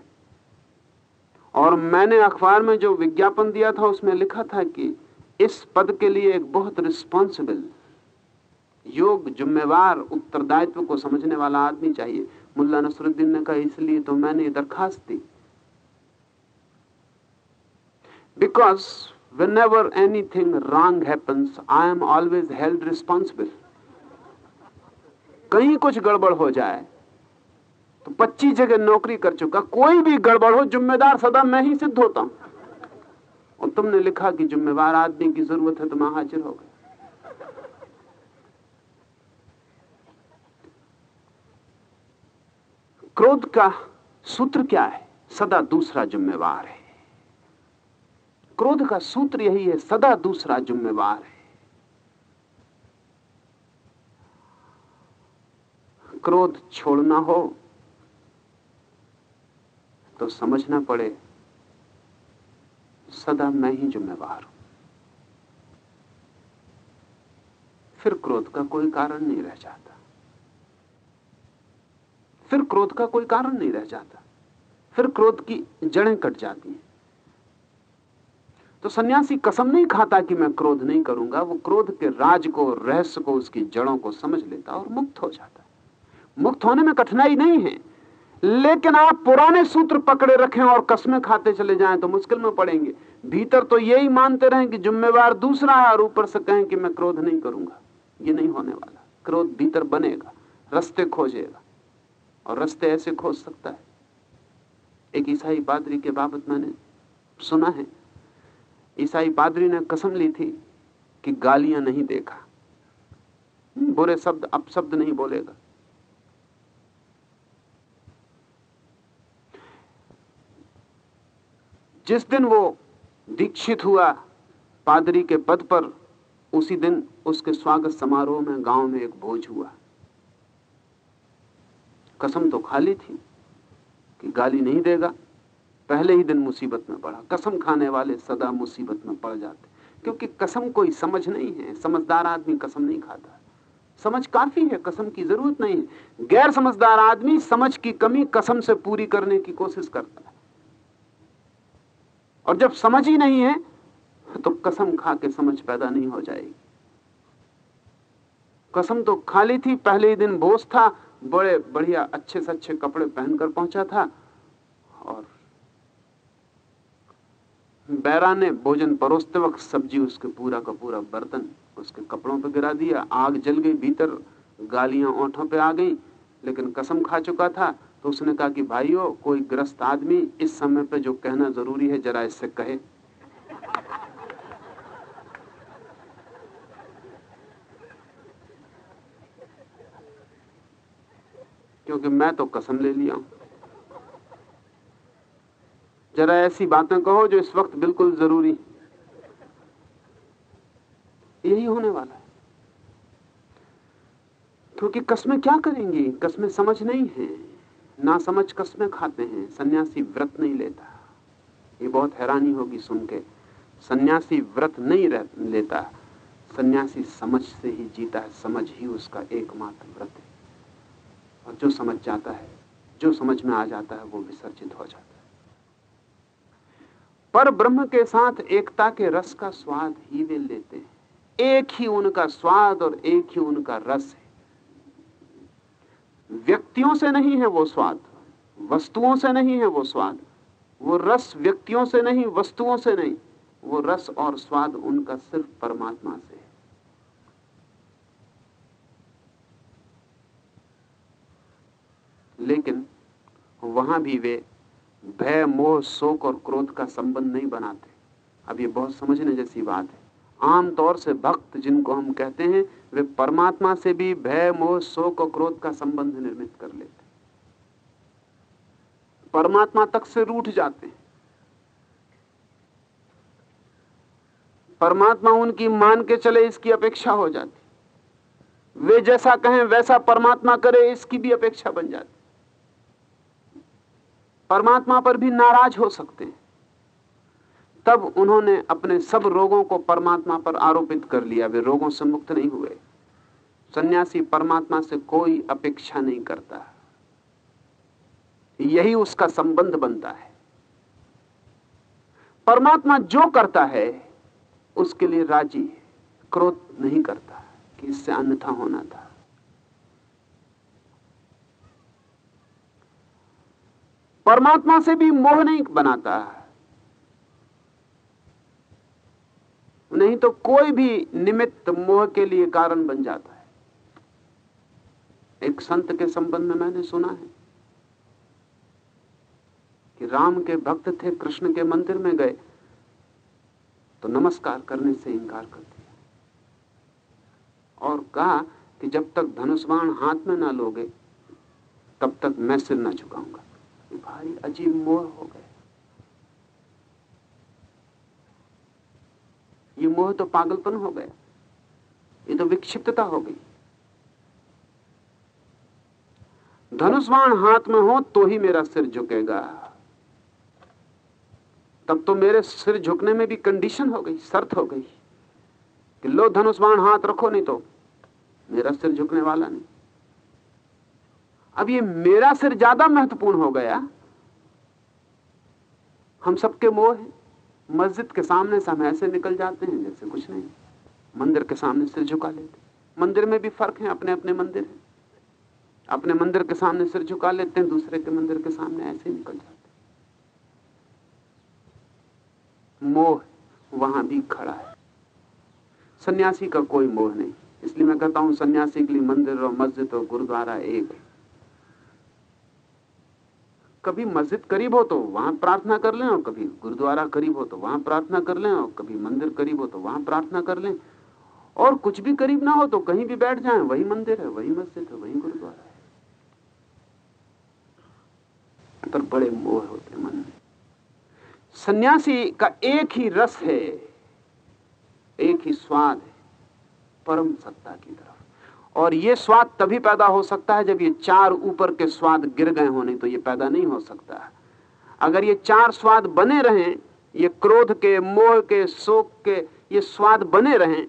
और मैंने अखबार में जो विज्ञापन दिया था, उसमें लिखा था कि इस पद के लिए एक बहुत रिस्पॉन्सिबल योग, जिम्मेवार, उत्तरदायित्व को समझने वाला आदमी चाहिए। मुल्ला नसरुद्दीन ने कहा, इसलिए तो मैंने दरखास्त दी। Because whenever anything wrong happens, i am always held responsible कहीं कुछ गड़बड़ हो जाए तो 25 जगह नौकरी कर चुका, कोई भी गड़बड़ हो, जिम्मेदार सदा मैं ही सिद्ध होता हूँ। और तुमने लिखा कि जिम्मेवार आदमी की ज़रूरत है तो मैं हाजिर हो गया। क्रोध का सूत्र क्या है? सदा दूसरा जिम्मेवार है। क्रोध का सूत्र यही है, सदा दूसरा जिम्मेवार है। क्रोध छोड़ना हो तो समझना पड़े, सदा मैं ही जिम्मेवार हूँ। फिर क्रोध का कोई कारण नहीं रह जाता। फिर क्रोध का कोई कारण नहीं रह जाता। फिर क्रोध की जड़ें कट जाती हैं। तो सन्यासी कसम नहीं खाता कि मैं क्रोध नहीं करूँगा, वो क्रोध के राज को, रहस्य को, उसकी जड़ों को समझ लेता और मुक्त हो जाता। मुक्त होने में कठिनाई नहीं है, लेकिन आप पुराने सूत्र पकड़े रखें और कसमें खाते चले जाएँ तो मुश्किल में पड़ेंगे। भीतर तो यही मानते रहें कि जिम्मेवार दूसरा है और ऊपर से कहें कि मैं क्रोध नहीं करूँगा। ये नहीं होने वाला। क्रोध भीतर बनेगा, रस्ते खोजेगा। और रस्ते ऐसे खोज सकता है। एक ईसाई पादरी के बाबत मैंने सुना है। ईसाई पादरी ने कसम ली थी कि गालियाँ नहीं देखा। बुरे शब्द अब शब्द नहीं बोलेगा। जिस दिन वो दीक्षित हुआ पादरी के पद पर, उसी दिन उसके स्वागत समारोह में गाँव में एक भोज हुआ। कसम तो खाली थी कि गाली नहीं देगा। पहले ही दिन मुसीबत में पड़ा। कसम खाने वाले सदा मुसीबत में पड़ जाते। क्योंकि कसम कोई समझ नहीं है। समझदार आदमी कसम नहीं खाता। समझ काफ़ी है। कसम की ज़रूरत नहीं है। गैर समझदार आदमी समझ की कमी कसम से पूरी करने की कोशिश करता है। और जब समझ ही नहीं है तो कसम खा के समझ पैदा नहीं हो जाएगी। कसम तो खाली थी। पहले ही दिन बोझ था। बड़े बढ़िया अच्छे से अच्छे कपड़े पहनकर पहुँचा था और बैरा ने भोजन परोसते वक्त सब्ज़ी उसके पूरा का पूरा बर्तन उसके कपड़ों पर गिरा दिया। आग जल गई, भीतर गालियाँ ओंठों पे आ गई, लेकिन कसम खा चुका था तो उसने कहा कि भाइयों, कोई ग्रस्त आदमी इस समय पे जो कहना ज़रूरी है जरा इससे कहे। क्योंकि मैं तो कसम ले लिया हूँ। जरा ऐसी बातें कहो जो इस वक्त बिल्कुल ज़रूरी यही होने वाला है। क्योंकि कस्में क्या करेंगी? कस्में समझ नहीं है। ना समझ कस्में खाते हैं। सन्यासी व्रत नहीं लेता। ये बहुत हैरानी होगी सुन के। सन्यासी व्रत नहीं रह, लेता। सन्यासी समझ से ही जीता है। समझ ही उसका एकमात्र व्रत है। और जो समझ जाता है, जो समझ में आ जाता है, वो विसर्जित हो जाता है। पर ब्रह्म के साथ एकता के रस का स्वाद ही वे लेते हैं। एक ही उनका स्वाद और एक ही उनका रस है। व्यक्तियों से नहीं है वो स्वाद, वस्तुओं से नहीं है वो स्वाद, वो रस व्यक्तियों से नहीं, वस्तुओं से नहीं, वो रस और स्वाद उनका सिर्फ़ परमात्मा से लेकिन वहाँ भी वे भय, मोह, शोक और क्रोध का संबंध नहीं बनाते। अब ये बहुत समझने जैसी बात है। आमतौर से भक्त जिनको हम कहते हैं, वे परमात्मा से भी भय, मोह, शोक और क्रोध का संबंध निर्मित कर लेते परमात्मा तक से रूठ जाते हैं। परमात्मा उनकी मान के चले, इसकी अपेक्षा हो जाती। वे जैसा कहें, वैसा परमात्मा करे, इसकी भी अपेक्षा बन जाती। परमात्मा पर भी नाराज़ हो सकते हैं। तब उन्होंने अपने सब रोगों को परमात्मा पर आरोपित कर लिया। वे रोगों से मुक्त नहीं हुए। सन्यासी परमात्मा से कोई अपेक्षा नहीं करता। यही उसका संबंध बनता है। परमात्मा जो करता है, उसके लिए राज़ी क्रोध नहीं करता कि इससे अन्यथा होना था। परमात्मा से भी मोह नहीं बनाता। नहीं तो कोई भी निमित्त मोह के लिए कारण बन जाता है। एक संत के संबंध में मैंने सुना है कि राम के भक्त थे, कृष्ण के मंदिर में गए तो नमस्कार करने से इनकार कर दिया। और कहा कि जब तक धनुष्वाण हाथ में ना लोगे, तब तक मैं सिर ना झुकाऊँगा। भारी अजीब मोह हो गए। ये मोह तो पागलपन हो गया ये तो विक्षिप्तता हो गई। धनुष्वाण हाथ में हो तो ही मेरा सिर झुकेगा। तब तो मेरे सिर झुकने में भी कंडीशन हो गई, शर्त हो गई कि लो धनुष्वाण हाथ रखो, नहीं तो मेरा सिर झुकने वाला नहीं। अब ये मेरा सिर ज़्यादा महत्वपूर्ण हो गया। हम सबके मोह हैं। मस्जिद के सामने से हम ऐसे निकल जाते हैं जैसे कुछ नहीं। मंदिर के सामने सिर झुका लेते मंदिर में भी फ़र्क है अपने अपने मंदिर है। अपने मंदिर के सामने सिर झुका लेते हैं, दूसरे के मंदिर के सामने ऐसे ही निकल जाते मोह वहाँ भी खड़ा है। सन्यासी का कोई मोह नहीं। इसलिए मैं कहता हूँ, सन्यासी के लिए मंदिर और मस्जिद और गुरुद्वारा एक है। कभी मस्जिद करीब हो तो वहाँ प्रार्थना कर लें और कभी गुरुद्वारा करीब हो तो वहाँ प्रार्थना कर लें और कभी मंदिर करीब हो तो वहाँ प्रार्थना कर लें। और कुछ भी करीब ना हो तो कहीं भी बैठ जाएँ, वही मंदिर है, वही मस्जिद है, वही गुरुद्वारा है। पर बड़े मोह होते मन में। सन्यासी का एक ही रस है, एक ही स्वाद है, परम सत्ता की तरफ़। और ये स्वाद तभी पैदा हो सकता है जब ये चार ऊपर के स्वाद गिर गए होने तो ये पैदा नहीं हो सकता। अगर ये चार स्वाद बने रहें, ये क्रोध के, मोह के, शोक के, ये स्वाद बने रहें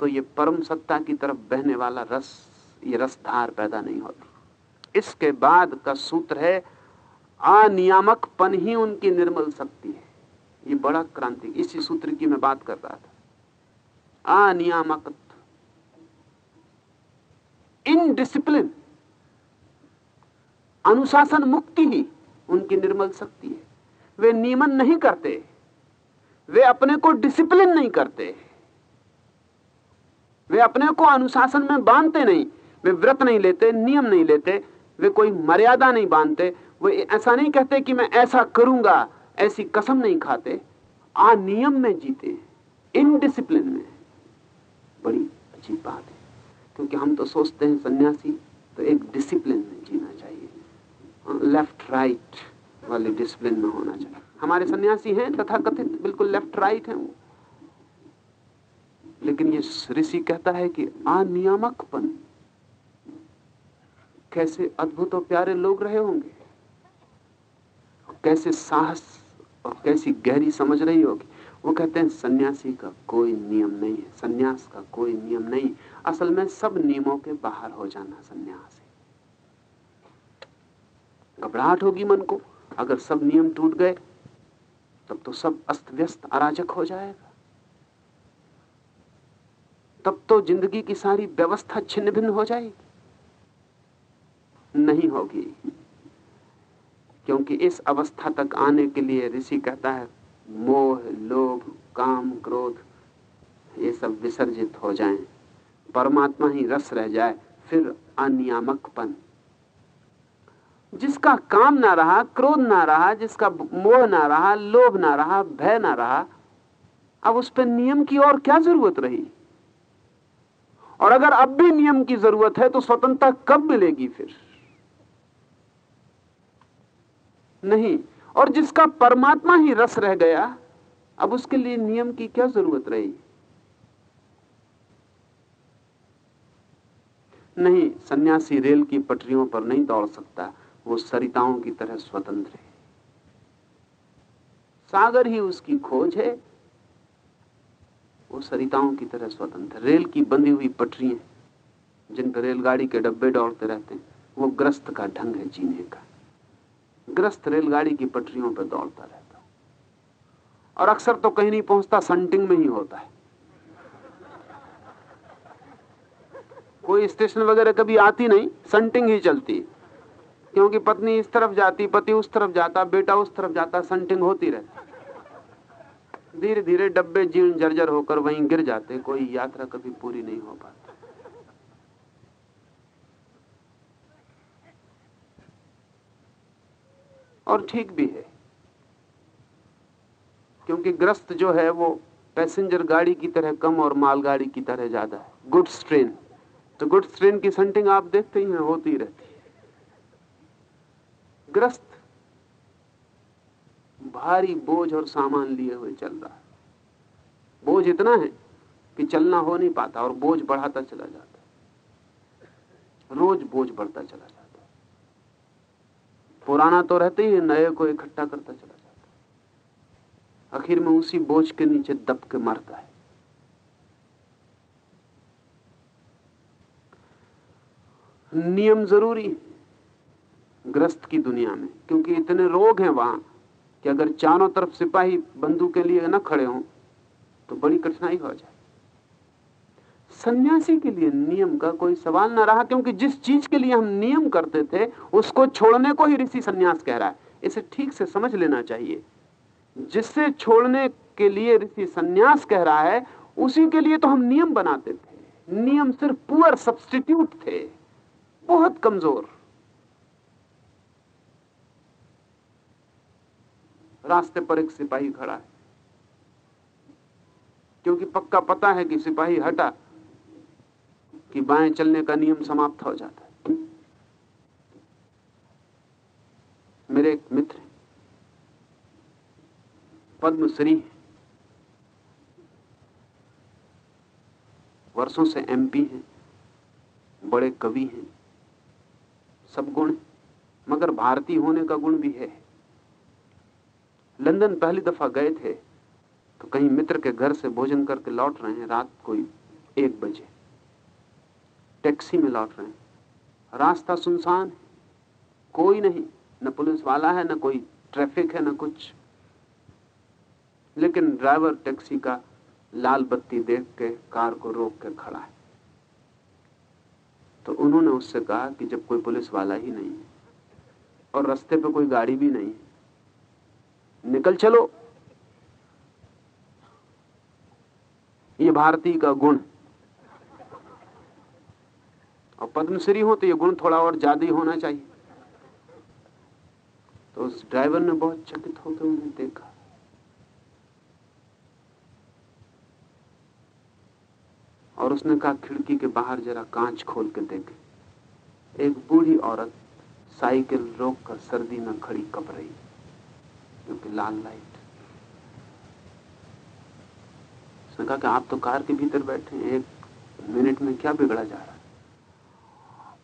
तो ये परम सत्ता की तरफ़ बहने वाला रस, ये रसधार पैदा नहीं होती। इसके बाद का सूत्र है अनियामकपन ही उनकी निर्मल शक्ति है। ये बड़ा क्रांति, इसी सूत्र की मैं बात कर रहा था। अनियामक इनडिसिप्लिन अनुशासन मुक्ति ही उनकी निर्मल शक्ति है। वे नियमन नहीं करते। वे अपने को डिसिप्लिन नहीं करते। वे अपने को अनुशासन में बांधते नहीं। वे व्रत नहीं लेते, नियम नहीं लेते। वे कोई मर्यादा नहीं बांधते। वे ऐसा नहीं कहते कि मैं ऐसा करूँगा, ऐसी कसम नहीं खाते। आ नियम में जीते इनडिसिप्लिन में। बड़ी अच्छी बात क्योंकि हम तो सोचते हैं सन्यासी तो एक डिसिप्लिन में जीना चाहिए। लेफ़्ट राइट वाले डिसिप्लिन में होना चाहिए। हमारे सन्यासी हैं तथा कथित बिल्कुल लेफ़्ट राइट हैं वो। लेकिन ये ऋषि कहता है कि अनियामकपन, कैसे अद्भुत और प्यारे लोग रहे होंगे? कैसे साहस और कैसी गहरी समझ रही होगी? वो कहते हैं, सन्यासी का कोई नियम नहीं है, सन्यास का कोई नियम नहीं असल में सब नियमों के बाहर हो जाना सन्यास। है घबराहट होगी मन को। अगर सब नियम टूट गए, तब तो सब अस्त व्यस्त, अराजक हो जाएगा। तब तो ज़िंदगी की सारी व्यवस्था छिन्न भिन्न हो जाएगी। नहीं होगी। क्योंकि इस अवस्था तक आने के लिए ऋषि कहता है मोह, लोभ, काम, क्रोध, ये सब विसर्जित हो जाएँ। परमात्मा ही रस रह जाए, फिर अनियामकपन। जिसका काम ना रहा, क्रोध ना रहा, जिसका मोह ना रहा, लोभ ना रहा, भय ना रहा, अब उस पर नियम की और क्या ज़रूरत रही? और अगर अब भी नियम की ज़रूरत है तो स्वतंत्रता कब मिलेगी फिर? नहीं और जिसका परमात्मा ही रस रह गया, अब उसके लिए नियम की क्या ज़रूरत रही? नहीं, सन्यासी रेल की पटरियों पर नहीं दौड़ सकता। वो सरिताओं की तरह स्वतंत्र है। सागर ही उसकी खोज है। वो सरिताओं की तरह स्वतंत्र रेल की बंधी हुई पटरियाँ जिन पर रेलगाड़ी के डब्बे दौड़ते रहते हैं। वो ग्रस्त का ढंग है जीने का। ग्रस्त रेलगाड़ी की पटरियों पर दौड़ता रहता और अक्सर तो कहीं नहीं पहुँचता संटिंग में ही होता है। कोई स्टेशन वगैरह कभी आती नहीं संटिंग ही चलती क्योंकि पत्नी इस तरफ़ जाती, पति उस तरफ़ जाता, बेटा उस तरफ़ जाता संटिंग होती रहती धीरे धीरे डब्बे जीर्ण जर्जर होकर वहीं गिर जाते, कोई यात्रा कभी पूरी नहीं हो पाती। और ठीक भी है। क्योंकि ग्रस्त जो है वो पैसेंजर गाड़ी की तरह कम और मालगाड़ी की तरह ज़्यादा है। गुड्स ट्रेन तो गुड्स ट्रेन की संटिंग आप देखते ही हैं, होती रहती है। ग्रस्त भारी बोझ और सामान लिए हुए चल रहा है। बोझ इतना है कि चलना हो नहीं पाता और बोझ बढ़ाता चला जाता रोज बोझ बढ़ता चला जाता पुराना तो रहते ही नए को इकट्ठा करता चला जाता है। आखिर में उसी बोझ के नीचे दब के मरता है। नियम ज़रूरी ग्रस्त की दुनिया में, क्योंकि इतने रोग हैं वहाँ कि अगर चारों तरफ़ सिपाही बंदूक के लिए न खड़े हों तो बड़ी कठिनाई हो जाए सन्यासी के लिए नियम का कोई सवाल ना रहा, क्योंकि जिस चीज़ के लिए हम नियम करते थे, उसको छोड़ने को ही ऋषि सन्यास कह रहा है। इसे ठीक से समझ लेना चाहिए। जिससे छोड़ने के लिए ऋषि सन्यास कह रहा है, उसी के लिए तो हम नियम बनाते थे। नियम सिर्फ़ पुअर सब्सटीट्यूट थे। बहुत कमज़ोर। रास्ते पर एक सिपाही खड़ा है। क्योंकि पक्का पता है कि सिपाही हटा। कि बाएँ चलने का नियम समाप्त हो जाता है। मेरे एक मित्र पद्मश्री वर्षों से एमपी हैं। बड़े कवि हैं। सब गुण मगर भारतीय होने का गुण भी है। लंदन पहली दफ़ा गए थे तो कहीं मित्र के घर से भोजन करके लौट रहे हैं। रात कोई एक बजे। टैक्सी में लौट रहे हैं। रास्ता सुनसान है। कोई नहीं, न पुलिस वाला है, न कोई ट्रैफ़िक है, न कुछ। लेकिन ड्राइवर टैक्सी का लाल बत्ती देख के, कार को रोक के खड़ा है। तो उन्होंने उससे कहा कि जब कोई पुलिस वाला ही नहीं है और रास्ते पे कोई गाड़ी भी नहीं है, निकल चलो। ये भारतीय का गुण और पद्मश्री हो तो ये गुण थोड़ा और ज़्यादा ही होना चाहिए। तो उस ड्राइवर ने बहुत चकित होकर उन्हें देखा। और उसने कहा, खिड़की के बाहर जरा कांच खोल के देखे। एक बूढ़ी औरत साइकिल रोक कर सर्दी में खड़ी कप रही क्योंकि लाल लाइट। उसने कहा कि आप तो कार के भीतर बैठे एक मिनट में क्या बिगड़ा जा रहा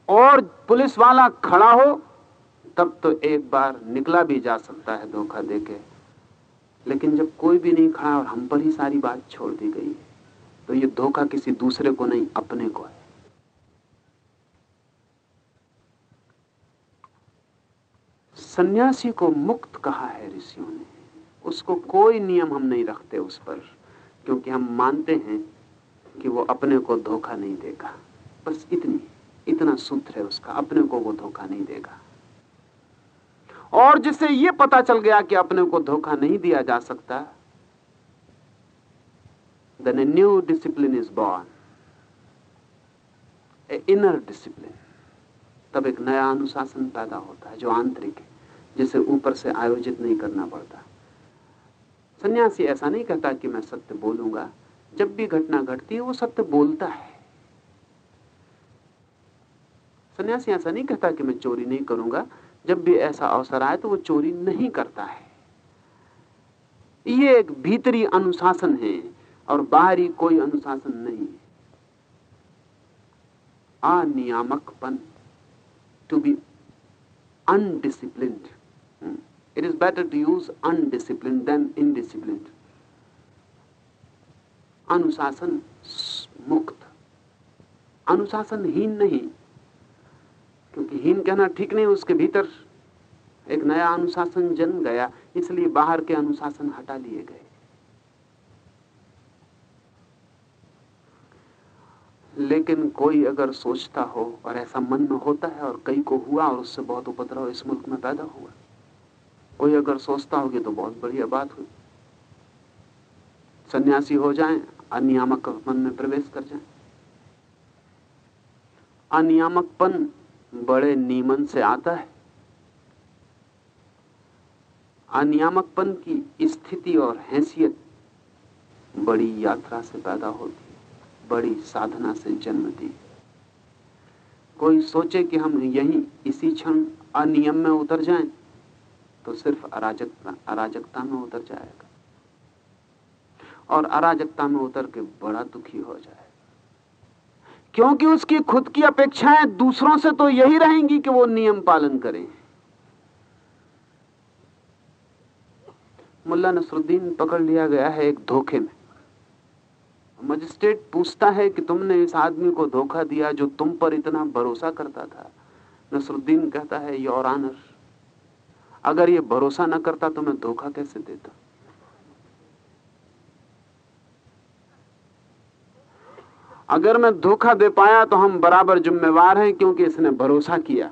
और पुलिस वाला खड़ा हो, तब तो एक बार निकला भी जा सकता है धोखा देके। लेकिन जब कोई भी नहीं खड़ा और हम पर ही सारी बात छोड़ दी गई है। तो ये धोखा किसी दूसरे को नहीं, अपने को है। सन्यासी को मुक्त कहा है ऋषियों ने। उसको कोई नियम हम नहीं रखते उस पर, क्योंकि हम मानते हैं कि वो अपने को धोखा नहीं देगा। बस इतनी। इतना सूत्र है उसका, अपने को वो धोखा नहीं देगा। और जिसे ये पता चल गया कि अपने को धोखा नहीं दिया जा सकता then a new discipline is born a inner discipline तब एक नया अनुशासन पैदा होता है, जो आंतरिक है, जिसे ऊपर से आयोजित नहीं करना पड़ता। सन्यासी ऐसा नहीं कहता कि मैं सत्य बोलूँगा। जब भी घटना घटती है, वो सत्य बोलता है। सन्यासी ऐसा नहीं कहता कि मैं चोरी नहीं करूँगा। जब भी ऐसा अवसर आए तो वो चोरी नहीं करता है। ये एक भीतरी अनुशासन है और बाहरी कोई अनुशासन नहीं अनियामकपन to be undisciplined It is better to use undisciplined than indisciplined. अनुशासन मुक्त अनुशासनहीन नहीं क्योंकि हीन कहना ठीक नहीं, उसके भीतर एक नया अनुशासन जन्म गया, इसलिए बाहर के अनुशासन हटा लिए गए। लेकिन कोई अगर सोचता हो और ऐसा मन में होता है और कई को हुआ और उससे बहुत उपद्रव इस मुल्क में पैदा हुआ, कोई अगर सोचता होगी तो बहुत बढ़िया बात हुई। सन्यासी हो जाएँ, अनियामक मन में प्रवेश कर जाएँ। अनियामकपन बड़े नियमन से आता है। अनियामकपन की स्थिति और हैसियत बड़ी यात्रा से पैदा होती है, बड़ी साधना से जन्मती कोई सोचे कि हम यहीं इसी क्षण अनियम में उतर जाएँ तो सिर्फ़ अराजकता अराजकता में उतर जाएगा। और अराजकता में उतर के बड़ा दुखी हो जाएगा। क्योंकि उसकी खुद की अपेक्षाएँ दूसरों से तो यही रहेंगी कि वो नियम पालन करें। मुल्ला नसरुद्दीन पकड़ लिया गया है एक धोखे में। मजिस्ट्रेट पूछता है कि तुमने इस आदमी को धोखा दिया जो तुम पर इतना भरोसा करता था। नसरुद्दीन कहता है योर आनर अगर ये भरोसा न करता तो मैं धोखा कैसे देता? अगर मैं धोखा दे पाया तो हम बराबर जिम्मेवार हैं क्योंकि इसने भरोसा किया,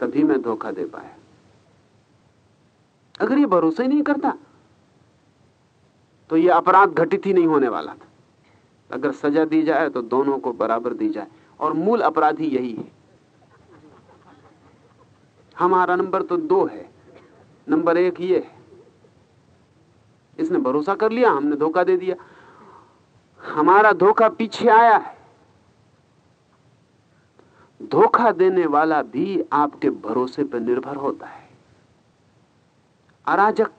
तभी मैं धोखा दे पाया। अगर ये भरोसा ही नहीं करता तो ये अपराध घटित ही नहीं होने वाला था। अगर सजा दी जाए तो दोनों को बराबर दी जाए, और मूल अपराधी यही है। हमारा नंबर तो दो है। नंबर एक ये है, इसने भरोसा कर लिया, हमने धोखा दे दिया। हमारा धोखा पीछे आया है। धोखा देने वाला भी आपके भरोसे पर निर्भर होता है। अराजक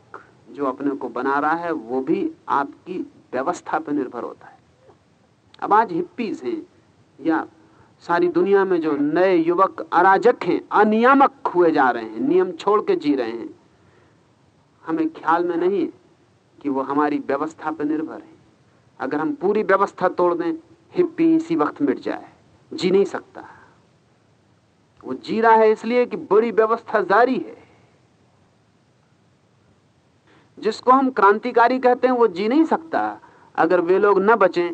जो अपने को बना रहा है, वो भी आपकी व्यवस्था पर निर्भर होता है। अब आज हिप्पीज हैं, या सारी दुनिया में जो नए युवक अराजक हैं, अनियामक हुए जा रहे हैं, नियम छोड़ के जी रहे हैं, हमें ख्याल में नहीं कि वो हमारी व्यवस्था पर निर्भर है। अगर हम पूरी व्यवस्था तोड़ दें हिप्पी इसी वक्त मिट जाए। जी नहीं सकता। वो जी रहा है इसलिए कि बड़ी व्यवस्था जारी है। जिसको हम क्रांतिकारी कहते हैं, वो जी नहीं सकता। अगर वे लोग न बचें,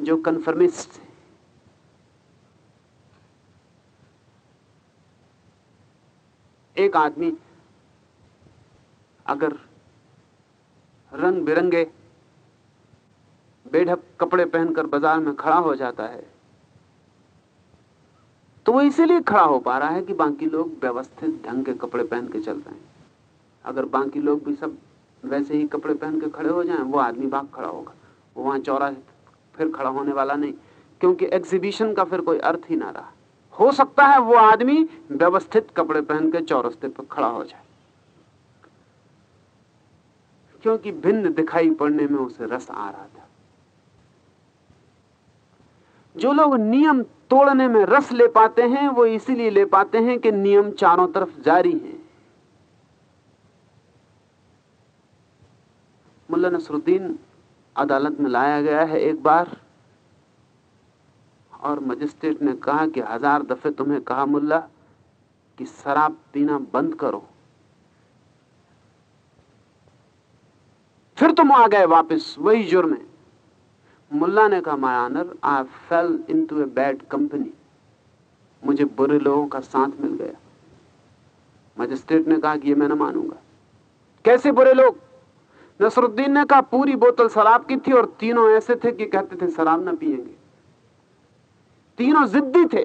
जो कन्फर्मिस्ट एक आदमी अगर रंग बिरंगे बेढक कपड़े पहनकर बाज़ार में खड़ा हो जाता है। तो वो इसीलिए खड़ा हो पा रहा है कि बाकी लोग व्यवस्थित ढंग के कपड़े पहन के चल रहे हैं। अगर बाकी लोग भी सब वैसे ही कपड़े पहन के खड़े हो जाएँ, वो आदमी भाग खड़ा होगा। वो वहाँ चौरा फिर खड़ा होने वाला नहीं, क्योंकि एग्जीबिशन का फिर कोई अर्थ ही ना रहा। हो सकता है वो आदमी व्यवस्थित कपड़े पहन के चौरस्ते पर खड़ा हो जाए। क्योंकि भिन्न दिखाई पड़ने में उसे रस आ रहा था। जो लोग नियम तोड़ने में रस ले पाते हैं, वो इसीलिए ले पाते हैं कि नियम चारों तरफ़ जारी हैं। मुल्ला नसरुद्दीन अदालत में लाया गया है एक बार, और मजिस्ट्रेट ने कहा कि हज़ार दफे तुम्हें कहा मुल्ला कि शराब पीना बंद करो। फिर तुम आ गए वापस, वही जुर्म है। मुल्ला ने कहा, my honour I fell into a bad company मुझे बुरे लोगों का साथ मिल गया. मजिस्ट्रेट ने कहा कि ये मैं ना मानूँगा। कैसे बुरे लोग? नसरुद्दीन ने कहा, पूरी बोतल शराब की थी और तीनों ऐसे थे कि कहते थे, शराब ना पिएँगे तीनों जिद्दी थे।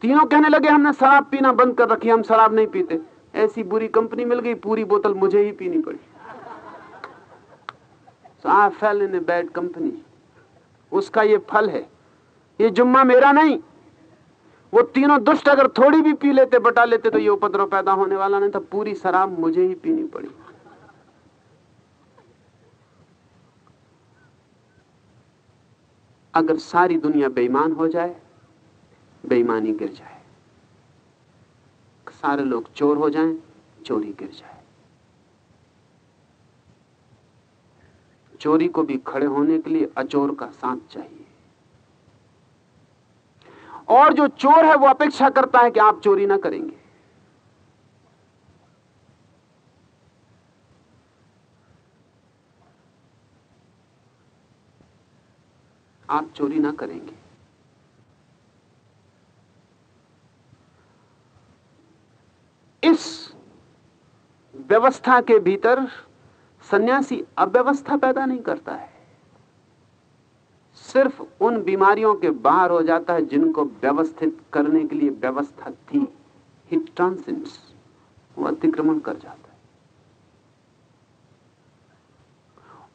तीनों कहने लगे, हमने शराब पीना बंद कर रखी, हम शराब नहीं पीते। ऐसी बुरी कंपनी मिल गई, पूरी बोतल मुझे ही पीनी पड़ी। So I fell in a bad company. उसका ये फल है। ये जुम्मा मेरा नहीं। वो तीनों दुष्ट अगर थोड़ी भी पी लेते, बटा लेते तो ये उपद्रव पैदा होने वाला नहीं था पूरी शराब मुझे ही पीनी पड़ी। अगर सारी दुनिया बेईमान हो जाए, बेईमानी गिर जाए। सारे लोग चोर हो जाएँ, चोरी गिर जाए। चोरी को भी खड़े होने के लिए अचोर का साथ चाहिए। और जो चोर है वो अपेक्षा करता है कि आप चोरी ना करेंगे। आप चोरी ना करेंगे। इस व्यवस्था के भीतर सन्यासी अव्यवस्था पैदा नहीं करता है। सिर्फ़ उन बीमारियों के बाहर हो जाता है जिनको व्यवस्थित करने के लिए व्यवस्था थी। हिट ट्रांसेंस वो अतिक्रमण कर जाता है।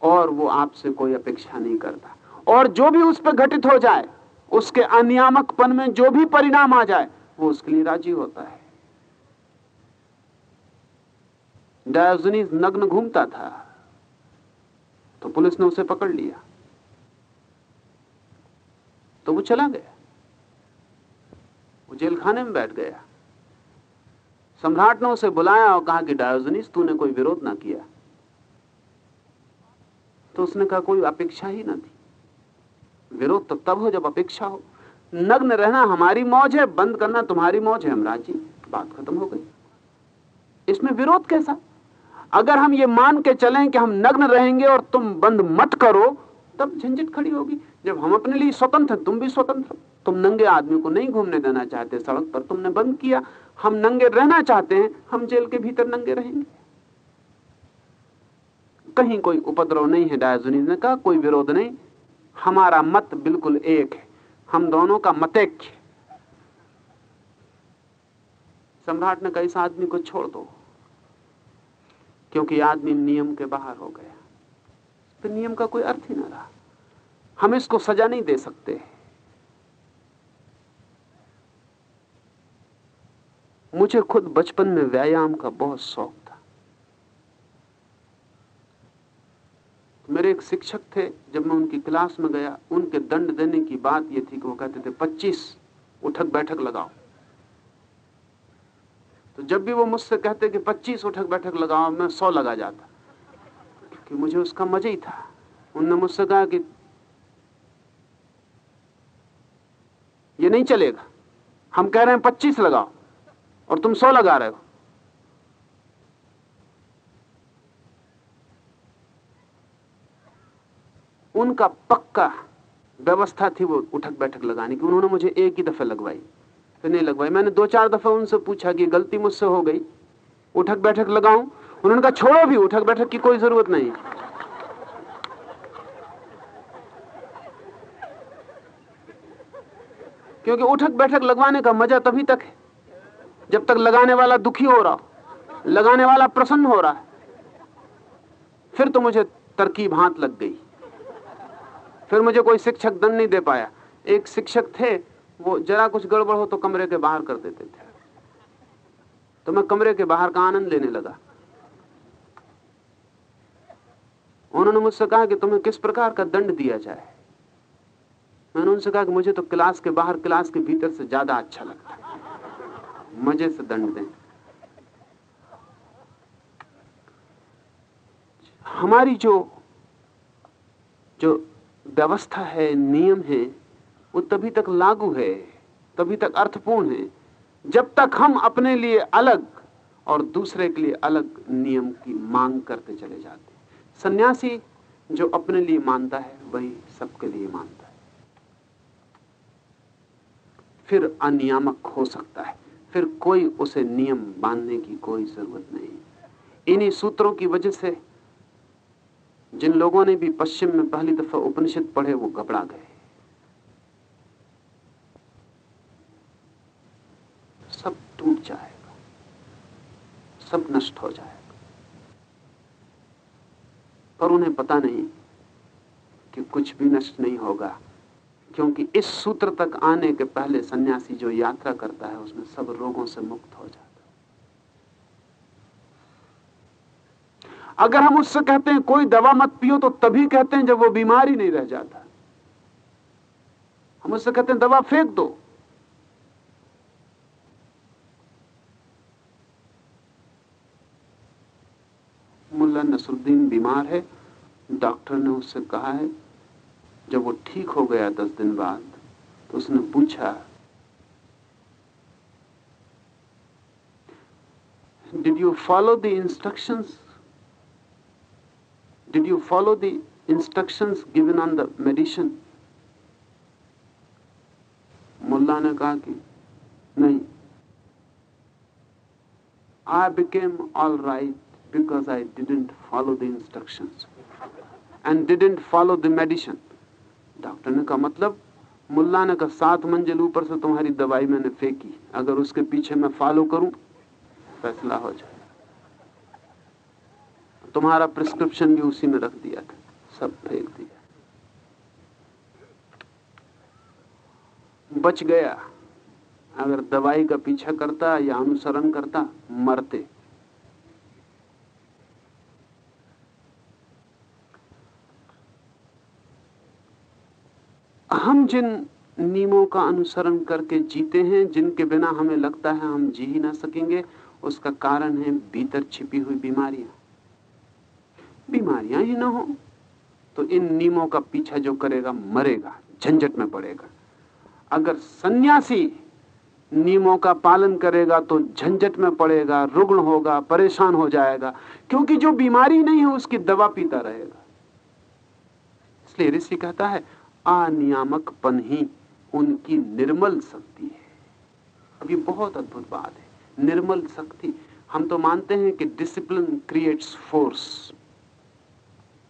और वो आपसे कोई अपेक्षा नहीं करता। और जो भी उस पर घटित हो जाए, उसके अनियामकपन में जो भी परिणाम आ जाए, वो उसके लिए राज़ी होता है। डायोजनीस नग्न घूमता था। तो पुलिस ने उसे पकड़ लिया। तो वो चला गया। वो जेल खाने में बैठ गया। सम्राट ने उसे बुलाया और कहा कि, डायोजनीस, तूने कोई विरोध ना किया। तो उसने कहा, कोई अपेक्षा ही ना थी। विरोध तो तब हो जब अपेक्षा हो। नग्न रहना हमारी मौज है, बंद करना तुम्हारी मौज है हम राज़ी बात खत्म हो गई। इसमें विरोध कैसा? अगर हम ये मान के चलें कि हम नग्न रहेंगे और तुम बंद मत करो, तब झंझट खड़ी होगी। जब हम अपने लिए स्वतंत्र तुम भी स्वतंत्र तुम नंगे आदमी को नहीं घूमने देना चाहते, सड़क पर तुमने बंद किया। हम नंगे रहना चाहते हैं, हम जेल के भीतर नंगे रहेंगे। कहीं कोई उपद्रव नहीं है डायजुनी ने कहा, कोई विरोध नहीं। हमारा मत बिल्कुल एक है। हम दोनों का मत मतैक्य सम्राट ने इस आदमी को छोड़ दो। क्योंकि आदमी नियम के बाहर हो गया। तो नियम का कोई अर्थ ही ना रहा। हम इसको सजा नहीं दे सकते। मुझे खुद बचपन में व्यायाम का बहुत शौक था। मेरे एक शिक्षक थे, जब मैं उनकी क्लास में गया, उनके दंड देने की बात यह थी कि वो कहते थे 25 उठक बैठक लगाओ। तो जब भी वो मुझसे कहते कि 25 उठक बैठक लगाओ, मैं 100 लगा जाता। क्योंकि मुझे उसका मज़ा ही था। उनने मुझसे कहा कि ये नहीं चलेगा। हम कह रहे हैं 25 लगाओ और तुम 100 लगा रहे हो। उनका पक्का व्यवस्था थी वो उठक बैठक लगाने की। उन्होंने मुझे एक ही दफे लगवाई। नहीं लगवाई। मैंने दो चार दफ़ा उनसे पूछा कि गलती मुझसे हो गई। उठक बैठक लगाऊँ। उन्होंने कहा, छोड़ो भी उठक बैठक की कोई ज़रूरत नहीं। क्योंकि उठक बैठक लगवाने का मज़ा तभी तक है, जब तक लगाने वाला दुखी हो रहा लगाने वाला प्रसन्न हो रहा है। फिर तो मुझे तरकीब हाथ लग गई। फिर मुझे कोई शिक्षक दंड नहीं दे पाया। एक शिक्षक थे वो जरा कुछ गड़बड़ हो तो कमरे के बाहर कर देते थे। तो मैं कमरे के बाहर का आनंद लेने लगा। उन्होंने मुझसे कहा कि तुम्हें किस प्रकार का दंड दिया जाए? मैंने उनसे कहा कि मुझे तो क्लास के बाहर क्लास के भीतर से ज़्यादा अच्छा लगता है। मज़े से दंड दें। हमारी जो जो व्यवस्था है, नियम है वो तभी तक लागू है, तभी तक अर्थपूर्ण है, जब तक हम अपने लिए अलग और दूसरे के लिए अलग नियम की मांग करते चले जाते सन्यासी जो अपने लिए मानता है, वही सबके लिए मानता है। फिर अनियामक हो सकता है, फिर कोई उसे नियम बांधने की कोई ज़रूरत नहीं। इन्हीं सूत्रों की वजह से जिन लोगों ने भी पश्चिम में पहली दफ़ा उपनिषद पढ़े, वो घबरा गए सब टूट जाएगा। सब नष्ट हो जाएगा। पर उन्हें पता नहीं कि कुछ भी नष्ट नहीं होगा, क्योंकि इस सूत्र तक आने के पहले सन्यासी जो यात्रा करता है, उसमें सब रोगों से मुक्त हो जाता अगर हम उससे कहते हैं, कोई दवा मत पियो तो तभी कहते हैं जब वो बीमार ही नहीं रह जाता। हम उससे कहते हैं, दवा फेंक दो। मुल्ला नसरुद्दीन बीमार है। डॉक्टर ने उससे कहा है, जब वो ठीक हो गया दस दिन बाद तो उसने पूछा did you follow the instructions did you follow the instructions given on the medicine मुल्ला ने कहा कि, नहीं। I became all right because I didn't follow the instructions and didn't follow the medicine. Doctor ने कहा मतलब मुल्ला ने कहा, सात मंजिल ऊपर से तुम्हारी दवाई मैंने फेंकी, अगर उसके पीछे मैं फॉलो करूँ, फैसला हो जाए। तुम्हारा प्रिस्क्रिप्शन भी उसी में रख दिया था, सब फेंक दिया। बच गया। अगर दवाई का पीछा करता या अनुसरण करता, मरते। जिन नियमों का अनुसरण करके जीते हैं, जिनके बिना हमें लगता है हम जी ही ना सकेंगे, उसका कारण है भीतर छिपी हुई बीमारियाँ। बीमारियाँ ही ना हो तो इन नियमों का पीछा जो करेगा, मरेगा, झंझट में पड़ेगा। अगर सन्यासी नियमों का पालन करेगा तो झंझट में पड़ेगा, रुग्ण होगा, परेशान हो जाएगा, क्योंकि जो बीमारी नहीं है, उसकी दवा पीता रहेगा। इसलिए ऋषि कहता है अनियामकपन ही उनकी निर्मल शक्ति है। अब ये बहुत अद्भुत बात है। निर्मल शक्ति। हम तो मानते हैं कि discipline creates force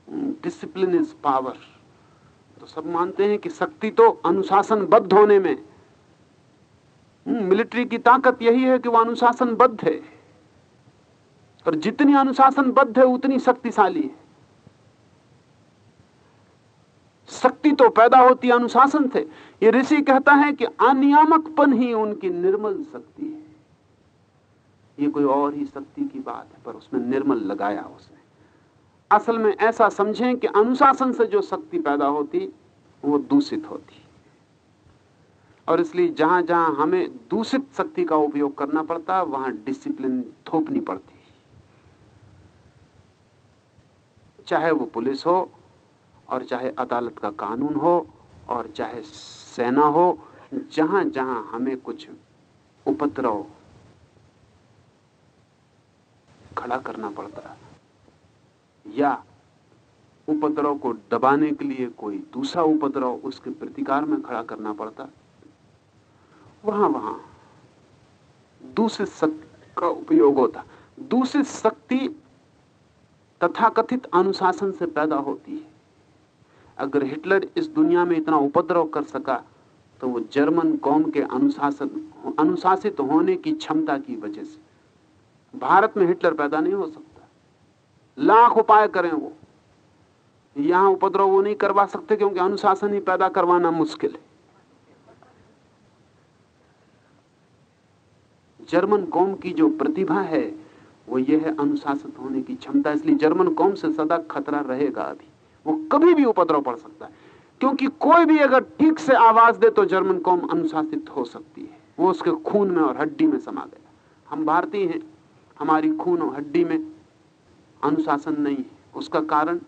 discipline is power तो सब मानते हैं कि शक्ति तो अनुशासनबद्ध होने में। मिलिट्री हम्म, की ताकत यही है कि वो अनुशासनबद्ध है। और जितनी अनुशासनबद्ध है उतनी शक्तिशाली है। शक्ति तो पैदा होती, अनुशासन से ये ऋषि कहता है कि अनियामकपन ही उनकी निर्मल शक्ति है। ये कोई और ही शक्ति की बात है, पर उसमें निर्मल लगाया उसने। असल में ऐसा समझें कि अनुशासन से जो शक्ति पैदा होती, वो दूषित होती। और इसलिए जहाँ जहाँ हमें दूषित शक्ति का उपयोग करना पड़ता है वहाँ डिसिप्लिन थोपनी पड़ती। चाहे वो पुलिस हो और चाहे अदालत का कानून हो और चाहे सेना हो, जहाँ जहाँ हमें कुछ उपद्रव खड़ा करना पड़ता है, या उपद्रव को दबाने के लिए कोई दूसरा उपद्रव उसके प्रतिकार में खड़ा करना पड़ता वहाँ वहाँ दूसरी शक्ति का उपयोग होता दूसरी शक्ति तथाकथित अनुशासन से पैदा होती है। अगर हिटलर इस दुनिया में इतना उपद्रव कर सका तो वो जर्मन कौम के अनुशासन, अनुशासित होने की क्षमता की वजह से। भारत में हिटलर पैदा नहीं हो सकता। लाख उपाय करें वो। यहाँ उपद्रव वो नहीं करवा सकते क्योंकि अनुशासन ही पैदा करवाना मुश्किल है। जर्मन कौम की जो प्रतिभा है, वो ये है अनुशासित होने की क्षमता। इसलिए जर्मन कौम से सदा खतरा रहेगा अभी। वो कभी भी उपद्रव पड़ सकता है। क्योंकि कोई भी अगर ठीक से आवाज़ दे तो जर्मन कौम अनुशासित हो सकती है। वो उसके खून में और हड्डी में समा गया हम भारतीय हैं। हमारी खून और हड्डी में अनुशासन नहीं है। उसका कारण,